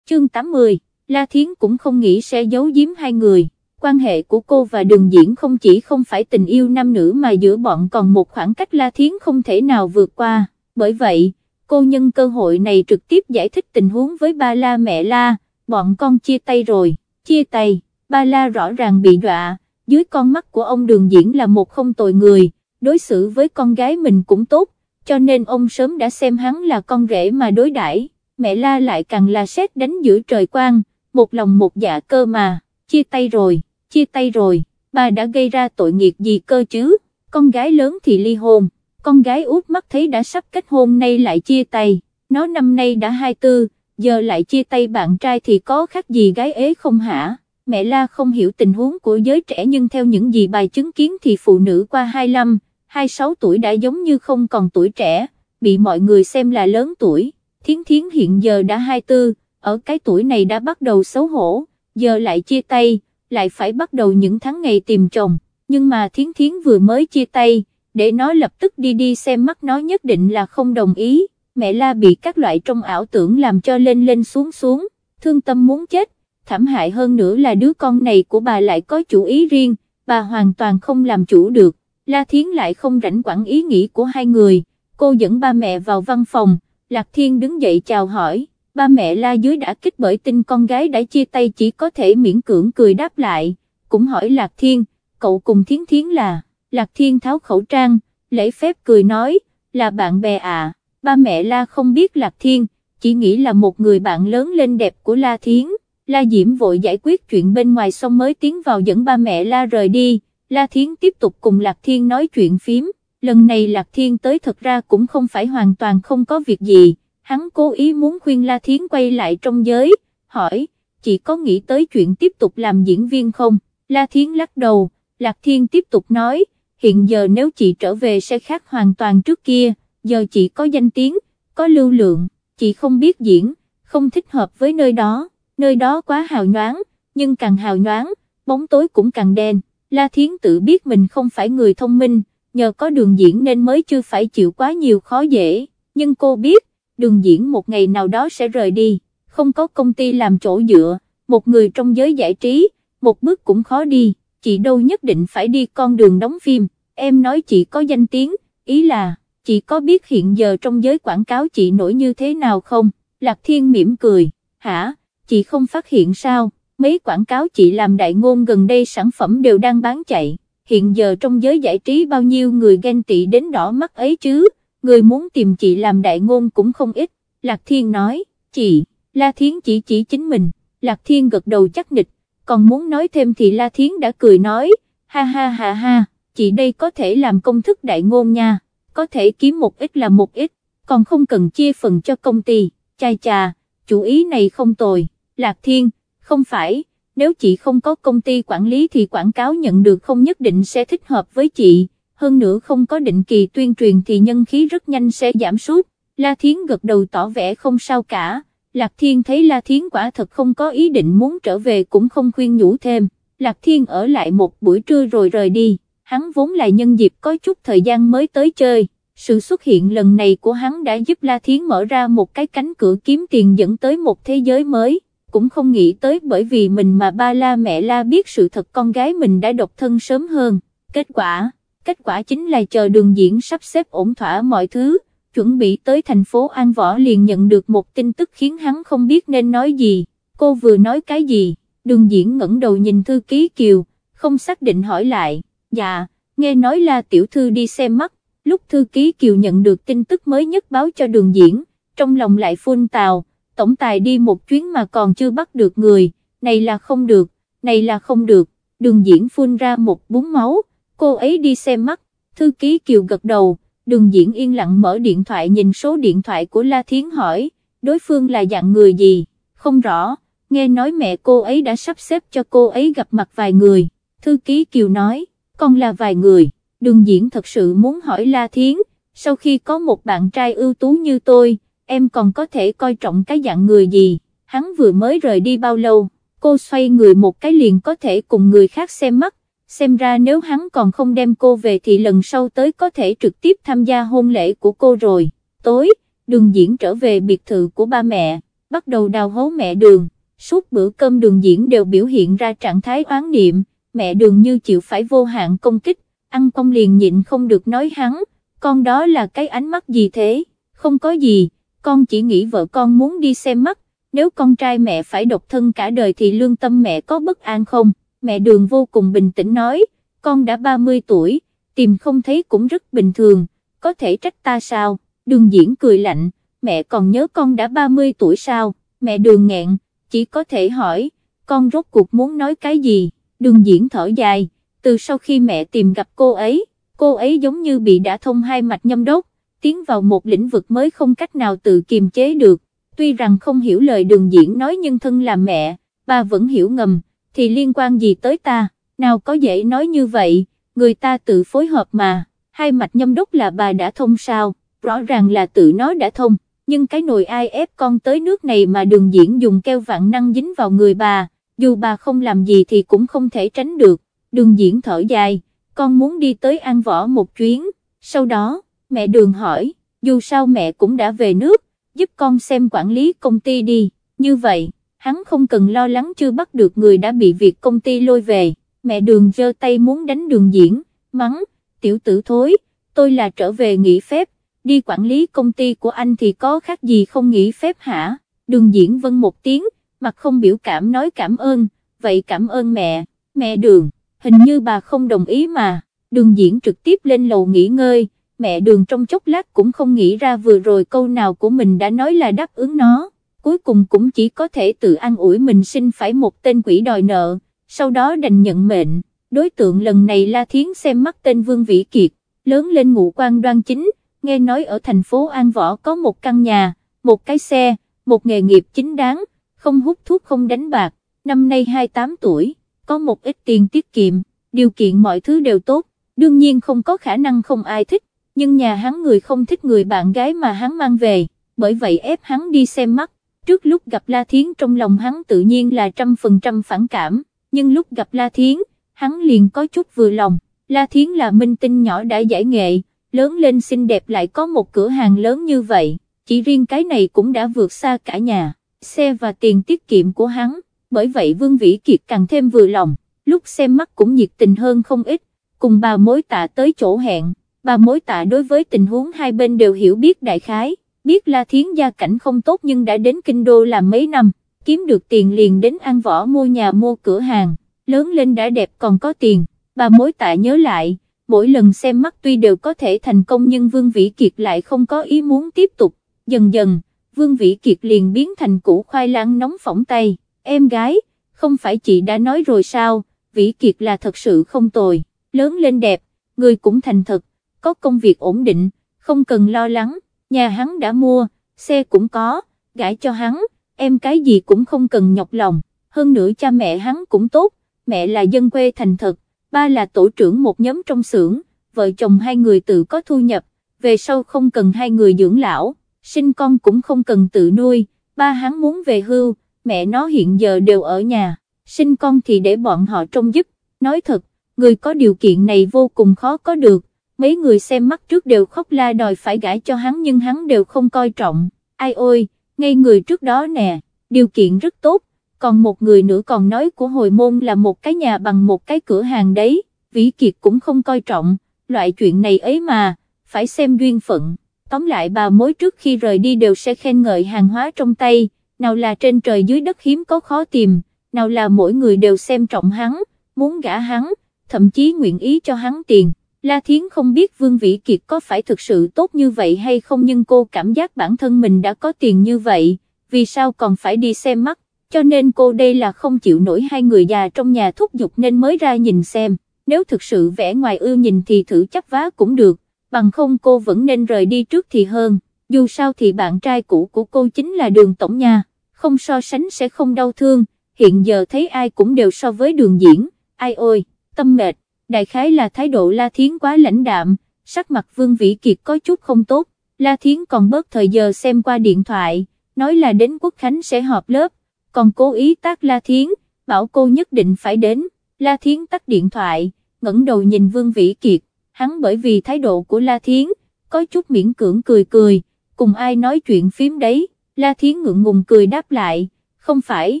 chương 80, La Thiến cũng không nghĩ sẽ giấu giếm hai người, quan hệ của cô và đường diễn không chỉ không phải tình yêu nam nữ mà giữa bọn còn một khoảng cách La Thiến không thể nào vượt qua, bởi vậy, cô nhân cơ hội này trực tiếp giải thích tình huống với ba la mẹ la, bọn con chia tay rồi, chia tay, ba la rõ ràng bị đọa, dưới con mắt của ông đường diễn là một không tồi người, đối xử với con gái mình cũng tốt, cho nên ông sớm đã xem hắn là con rể mà đối đãi. mẹ la lại càng là xét đánh giữa trời quang, một lòng một dạ cơ mà, chia tay rồi, chia tay rồi, bà đã gây ra tội nghiệp gì cơ chứ, con gái lớn thì ly hôn, con gái út mắt thấy đã sắp kết hôn nay lại chia tay, nó năm nay đã 24, giờ lại chia tay bạn trai thì có khác gì gái ế không hả? Mẹ La không hiểu tình huống của giới trẻ nhưng theo những gì bài chứng kiến thì phụ nữ qua 25, 26 tuổi đã giống như không còn tuổi trẻ, bị mọi người xem là lớn tuổi, thiến thiến hiện giờ đã 24, ở cái tuổi này đã bắt đầu xấu hổ, giờ lại chia tay, lại phải bắt đầu những tháng ngày tìm chồng, nhưng mà thiến thiến vừa mới chia tay, để nó lập tức đi đi xem mắt nó nhất định là không đồng ý, mẹ la bị các loại trong ảo tưởng làm cho lên lên xuống xuống, thương tâm muốn chết, thảm hại hơn nữa là đứa con này của bà lại có chủ ý riêng, bà hoàn toàn không làm chủ được, La Thiến lại không rảnh quản ý nghĩ của hai người, cô dẫn ba mẹ vào văn phòng, Lạc Thiên đứng dậy chào hỏi, ba mẹ La dưới đã kích bởi tin con gái đã chia tay chỉ có thể miễn cưỡng cười đáp lại, cũng hỏi Lạc Thiên, cậu cùng Thiến Thiến là, Lạc Thiên tháo khẩu trang, lễ phép cười nói, là bạn bè à, ba mẹ La không biết Lạc Thiên, chỉ nghĩ là một người bạn lớn lên đẹp của La Thiến, La Diễm vội giải quyết chuyện bên ngoài xong mới tiến vào dẫn ba mẹ La rời đi, La Thiến tiếp tục cùng Lạc Thiên nói chuyện phím, lần này Lạc Thiên tới thật ra cũng không phải hoàn toàn không có việc gì, hắn cố ý muốn khuyên La Thiến quay lại trong giới, hỏi, chị có nghĩ tới chuyện tiếp tục làm diễn viên không? La Thiến lắc đầu, Lạc Thiên tiếp tục nói, hiện giờ nếu chị trở về sẽ khác hoàn toàn trước kia, giờ chị có danh tiếng, có lưu lượng, chị không biết diễn, không thích hợp với nơi đó, nơi đó quá hào nhoáng, nhưng càng hào nhoáng, bóng tối cũng càng đen. La Thiến tự biết mình không phải người thông minh, nhờ có đường diễn nên mới chưa phải chịu quá nhiều khó dễ, nhưng cô biết, đường diễn một ngày nào đó sẽ rời đi, không có công ty làm chỗ dựa, một người trong giới giải trí, một bước cũng khó đi, chị đâu nhất định phải đi con đường đóng phim, em nói chị có danh tiếng, ý là, chị có biết hiện giờ trong giới quảng cáo chị nổi như thế nào không, Lạc Thiên mỉm cười, hả, chị không phát hiện sao? mấy quảng cáo chị làm đại ngôn gần đây sản phẩm đều đang bán chạy, hiện giờ trong giới giải trí bao nhiêu người ghen tị đến đỏ mắt ấy chứ, người muốn tìm chị làm đại ngôn cũng không ít, Lạc Thiên nói, chị, La Thiến chỉ chỉ chính mình, Lạc Thiên gật đầu chắc nịch, còn muốn nói thêm thì La Thiến đã cười nói, ha ha ha ha, chị đây có thể làm công thức đại ngôn nha, có thể kiếm một ít là một ít, còn không cần chia phần cho công ty, chai chà, chủ ý này không tồi, Lạc Thiên, không phải, nếu chị không có công ty quản lý thì quảng cáo nhận được không nhất định sẽ thích hợp với chị, hơn nữa không có định kỳ tuyên truyền thì nhân khí rất nhanh sẽ giảm sút. La Thiến gật đầu tỏ vẻ không sao cả, Lạc Thiên thấy La Thiến quả thật không có ý định muốn trở về cũng không khuyên nhủ thêm, Lạc Thiên ở lại một buổi trưa rồi rời đi, hắn vốn là nhân dịp có chút thời gian mới tới chơi. Sự xuất hiện lần này của hắn đã giúp La Thiến mở ra một cái cánh cửa kiếm tiền dẫn tới một thế giới mới. Cũng không nghĩ tới bởi vì mình mà ba la mẹ la biết sự thật con gái mình đã độc thân sớm hơn, kết quả, kết quả chính là chờ đường diễn sắp xếp ổn thỏa mọi thứ, chuẩn bị tới thành phố An Võ liền nhận được một tin tức khiến hắn không biết nên nói gì, cô vừa nói cái gì, đường diễn ngẩng đầu nhìn thư ký Kiều, không xác định hỏi lại, dạ, nghe nói là tiểu thư đi xem mắt, lúc thư ký Kiều nhận được tin tức mới nhất báo cho đường diễn, trong lòng lại phun tào. Tổng tài đi một chuyến mà còn chưa bắt được người, này là không được, này là không được, đường diễn phun ra một bún máu, cô ấy đi xem mắt, thư ký Kiều gật đầu, đường diễn yên lặng mở điện thoại nhìn số điện thoại của La Thiến hỏi, đối phương là dạng người gì, không rõ, nghe nói mẹ cô ấy đã sắp xếp cho cô ấy gặp mặt vài người, thư ký Kiều nói, con là vài người, đường diễn thật sự muốn hỏi La Thiến, sau khi có một bạn trai ưu tú như tôi, em còn có thể coi trọng cái dạng người gì, hắn vừa mới rời đi bao lâu, cô xoay người một cái liền có thể cùng người khác xem mắt, xem ra nếu hắn còn không đem cô về thì lần sau tới có thể trực tiếp tham gia hôn lễ của cô rồi. Tối, đường diễn trở về biệt thự của ba mẹ, bắt đầu đào hố mẹ đường, suốt bữa cơm đường diễn đều biểu hiện ra trạng thái oán niệm, mẹ đường như chịu phải vô hạn công kích, ăn công liền nhịn không được nói hắn, con đó là cái ánh mắt gì thế, không có gì, con chỉ nghĩ vợ con muốn đi xem mắt, nếu con trai mẹ phải độc thân cả đời thì lương tâm mẹ có bất an không, mẹ đường vô cùng bình tĩnh nói, con đã 30 tuổi, tìm không thấy cũng rất bình thường, có thể trách ta sao, đường diễn cười lạnh, mẹ còn nhớ con đã 30 tuổi sao, mẹ đường nghẹn, chỉ có thể hỏi, con rốt cuộc muốn nói cái gì, đường diễn thở dài, từ sau khi mẹ tìm gặp cô ấy, cô ấy giống như bị đã thông hai mạch nhâm đốc, tiến vào một lĩnh vực mới không cách nào tự kiềm chế được, tuy rằng không hiểu lời đường diễn nói nhưng thân là mẹ, bà vẫn hiểu ngầm, thì liên quan gì tới ta, nào có dễ nói như vậy, người ta tự phối hợp mà, hai mạch nhâm đốc là bà đã thông sao, rõ ràng là tự nó đã thông, nhưng cái nồi ai ép con tới nước này mà đường diễn dùng keo vạn năng dính vào người bà, dù bà không làm gì thì cũng không thể tránh được, đường diễn thở dài, con muốn đi tới An Võ một chuyến, sau đó, mẹ đường hỏi, dù sao mẹ cũng đã về nước, giúp con xem quản lý công ty đi, như vậy, hắn không cần lo lắng chưa bắt được người đã bị việc công ty lôi về, mẹ đường giơ tay muốn đánh đường diễn, mắng, tiểu tử thối, tôi là trở về nghỉ phép, đi quản lý công ty của anh thì có khác gì không nghỉ phép hả, đường diễn vân một tiếng, mặt không biểu cảm nói cảm ơn, vậy cảm ơn mẹ, mẹ đường, hình như bà không đồng ý mà, đường diễn trực tiếp lên lầu nghỉ ngơi, mẹ đường trong chốc lát cũng không nghĩ ra vừa rồi câu nào của mình đã nói là đáp ứng nó, cuối cùng cũng chỉ có thể tự an ủi mình sinh phải một tên quỷ đòi nợ, sau đó đành nhận mệnh, đối tượng lần này La Thiến xem mắt tên Vương Vĩ Kiệt, lớn lên ngụ quan đoan chính, nghe nói ở thành phố An Võ có một căn nhà, một cái xe, một nghề nghiệp chính đáng, không hút thuốc không đánh bạc, năm nay 28 tuổi, có một ít tiền tiết kiệm, điều kiện mọi thứ đều tốt, đương nhiên không có khả năng không ai thích, nhưng nhà hắn người không thích người bạn gái mà hắn mang về, bởi vậy ép hắn đi xem mắt, trước lúc gặp La Thiến trong lòng hắn tự nhiên là trăm phần trăm phản cảm, nhưng lúc gặp La Thiến, hắn liền có chút vừa lòng, La Thiến là minh tinh nhỏ đã giải nghệ, lớn lên xinh đẹp lại có một cửa hàng lớn như vậy, chỉ riêng cái này cũng đã vượt xa cả nhà, xe và tiền tiết kiệm của hắn, bởi vậy Vương Vĩ Kiệt càng thêm vừa lòng, lúc xem mắt cũng nhiệt tình hơn không ít, cùng bà mối tạ tới chỗ hẹn, bà mối tạ đối với tình huống hai bên đều hiểu biết đại khái, biết La Thiến gia cảnh không tốt nhưng đã đến Kinh Đô làm mấy năm, kiếm được tiền liền đến An Võ mua nhà mua cửa hàng, lớn lên đã đẹp còn có tiền, bà mối tạ nhớ lại, mỗi lần xem mắt tuy đều có thể thành công nhưng Vương Vĩ Kiệt lại không có ý muốn tiếp tục, dần dần, Vương Vĩ Kiệt liền biến thành củ khoai lang nóng phỏng tay, em gái, không phải chị đã nói rồi sao, Vĩ Kiệt là thật sự không tồi, lớn lên đẹp, người cũng thành thật, có công việc ổn định, không cần lo lắng, nhà hắn đã mua, xe cũng có, gãi cho hắn, em cái gì cũng không cần nhọc lòng, hơn nữa cha mẹ hắn cũng tốt, mẹ là dân quê thành thật, ba là tổ trưởng một nhóm trong xưởng, vợ chồng hai người tự có thu nhập, về sau không cần hai người dưỡng lão, sinh con cũng không cần tự nuôi, ba hắn muốn về hưu, mẹ nó hiện giờ đều ở nhà, sinh con thì để bọn họ trông giúp, nói thật, người có điều kiện này vô cùng khó có được, mấy người xem mắt trước đều khóc la đòi phải gãi cho hắn nhưng hắn đều không coi trọng, ai ôi, ngay người trước đó nè, điều kiện rất tốt, còn một người nữa còn nói của hồi môn là một cái nhà bằng một cái cửa hàng đấy, Vĩ Kiệt cũng không coi trọng, loại chuyện này ấy mà, phải xem duyên phận, tóm lại bà mối trước khi rời đi đều sẽ khen ngợi hàng hóa trong tay, nào là trên trời dưới đất hiếm có khó tìm, nào là mỗi người đều xem trọng hắn, muốn gả hắn, thậm chí nguyện ý cho hắn tiền. La Thiến không biết Vương Vĩ Kiệt có phải thực sự tốt như vậy hay không nhưng cô cảm giác bản thân mình đã có tiền như vậy, vì sao còn phải đi xem mắt, cho nên cô đây là không chịu nổi hai người già trong nhà thúc giục nên mới ra nhìn xem, nếu thực sự vẻ ngoài ưa nhìn thì thử chấp vá cũng được, bằng không cô vẫn nên rời đi trước thì hơn, dù sao thì bạn trai cũ của cô chính là đường tổng nhà, không so sánh sẽ không đau thương, hiện giờ thấy ai cũng đều so với đường diễn, ai ôi, tâm mệt đại khái là thái độ La Thiến quá lãnh đạm, sắc mặt Vương Vĩ Kiệt có chút không tốt, La Thiến còn bớt thời giờ xem qua điện thoại, nói là đến Quốc Khánh sẽ họp lớp, còn cố ý tác La Thiến, bảo cô nhất định phải đến, La Thiến tắt điện thoại, ngẩng đầu nhìn Vương Vĩ Kiệt, hắn bởi vì thái độ của La Thiến, có chút miễn cưỡng cười cười, cùng ai nói chuyện phím đấy, La Thiến ngượng ngùng cười đáp lại, không phải,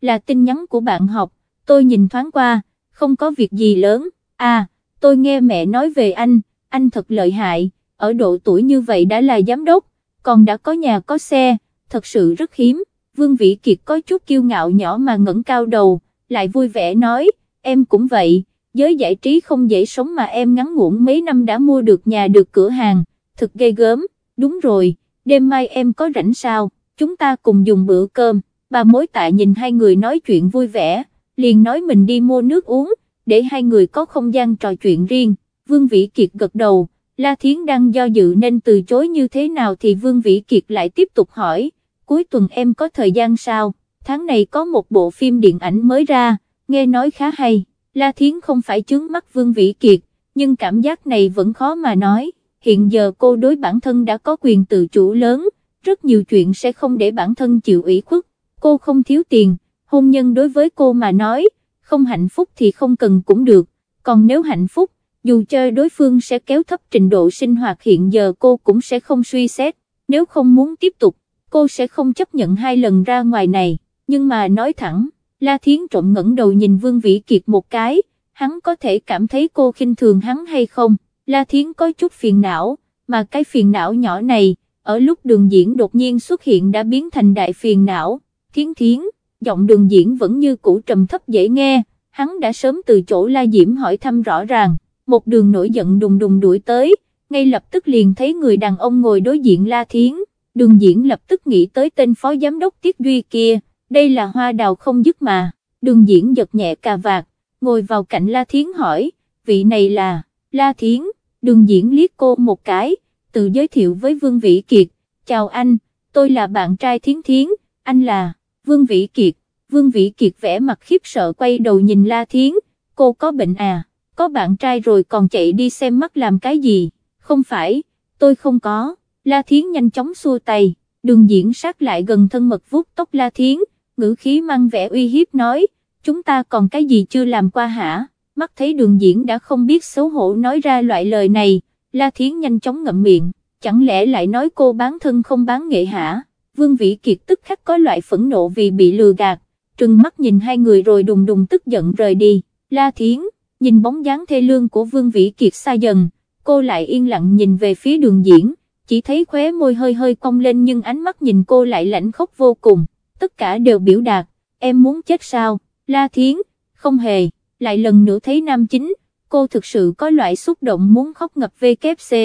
là tin nhắn của bạn học, tôi nhìn thoáng qua, không có việc gì lớn, à, tôi nghe mẹ nói về anh, anh thật lợi hại, ở độ tuổi như vậy đã là giám đốc, còn đã có nhà có xe, thật sự rất hiếm, Vương Vĩ Kiệt có chút kiêu ngạo nhỏ mà ngẩng cao đầu, lại vui vẻ nói, em cũng vậy, giới giải trí không dễ sống mà em ngắn ngủn mấy năm đã mua được nhà được cửa hàng, thật ghê gớm, đúng rồi, đêm mai em có rảnh sao, chúng ta cùng dùng bữa cơm, bà mối Tạ nhìn hai người nói chuyện vui vẻ, liền nói mình đi mua nước uống, để hai người có không gian trò chuyện riêng, Vương Vĩ Kiệt gật đầu, La Thiến đang do dự nên từ chối như thế nào thì Vương Vĩ Kiệt lại tiếp tục hỏi, cuối tuần em có thời gian sao, tháng này có một bộ phim điện ảnh mới ra, nghe nói khá hay, La Thiến không phải chướng mắt Vương Vĩ Kiệt, nhưng cảm giác này vẫn khó mà nói, hiện giờ cô đối bản thân đã có quyền tự chủ lớn, rất nhiều chuyện sẽ không để bản thân chịu ủy khuất, cô không thiếu tiền, hôn nhân đối với cô mà nói, không hạnh phúc thì không cần cũng được, còn nếu hạnh phúc, dù chơi đối phương sẽ kéo thấp trình độ sinh hoạt hiện giờ cô cũng sẽ không suy xét, nếu không muốn tiếp tục, cô sẽ không chấp nhận hai lần ra ngoài này, nhưng mà nói thẳng, La Thiến trộm ngẩng đầu nhìn Vương Vĩ Kiệt một cái, hắn có thể cảm thấy cô khinh thường hắn hay không, La Thiến có chút phiền não, mà cái phiền não nhỏ này, ở lúc đường diễn đột nhiên xuất hiện đã biến thành đại phiền não, Thiến Thiến, giọng đường diễn vẫn như cũ trầm thấp dễ nghe, hắn đã sớm từ chỗ La Diễm hỏi thăm rõ ràng, một đường nổi giận đùng đùng đuổi tới, ngay lập tức liền thấy người đàn ông ngồi đối diện La Thiến, đường diễn lập tức nghĩ tới tên phó giám đốc Tiết Duy kia, đây là hoa đào không dứt mà, đường diễn giật nhẹ cà vạt, ngồi vào cạnh La Thiến hỏi, vị này là, La Thiến, đường diễn liếc cô một cái, tự giới thiệu với Vương Vĩ Kiệt, chào anh, tôi là bạn trai Thiến Thiến, anh là, Vương Vĩ Kiệt, Vương Vĩ Kiệt vẽ mặt khiếp sợ quay đầu nhìn La Thiến, cô có bệnh à, có bạn trai rồi còn chạy đi xem mắt làm cái gì, không phải, tôi không có, La Thiến nhanh chóng xua tay, đường diễn sát lại gần thân mật vuốt tóc La Thiến, ngữ khí mang vẻ uy hiếp nói, chúng ta còn cái gì chưa làm qua hả, mắt thấy đường diễn đã không biết xấu hổ nói ra loại lời này, La Thiến nhanh chóng ngậm miệng, chẳng lẽ lại nói cô bán thân không bán nghệ hả, Vương Vĩ Kiệt tức khắc có loại phẫn nộ vì bị lừa gạt, trừng mắt nhìn hai người rồi đùng đùng tức giận rời đi, La Thiến, nhìn bóng dáng thê lương của Vương Vĩ Kiệt xa dần, cô lại yên lặng nhìn về phía đường diễn, chỉ thấy khóe môi hơi hơi cong lên nhưng ánh mắt nhìn cô lại lạnh khóc vô cùng, tất cả đều biểu đạt, em muốn chết sao, La Thiến, không hề, lại lần nữa thấy nam chính, cô thực sự có loại xúc động muốn khóc ngập VKC,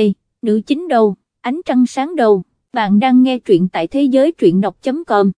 nữ chính đầu, ánh trăng sáng đầu, bạn đang nghe truyện tại thế giới truyện đọc.com.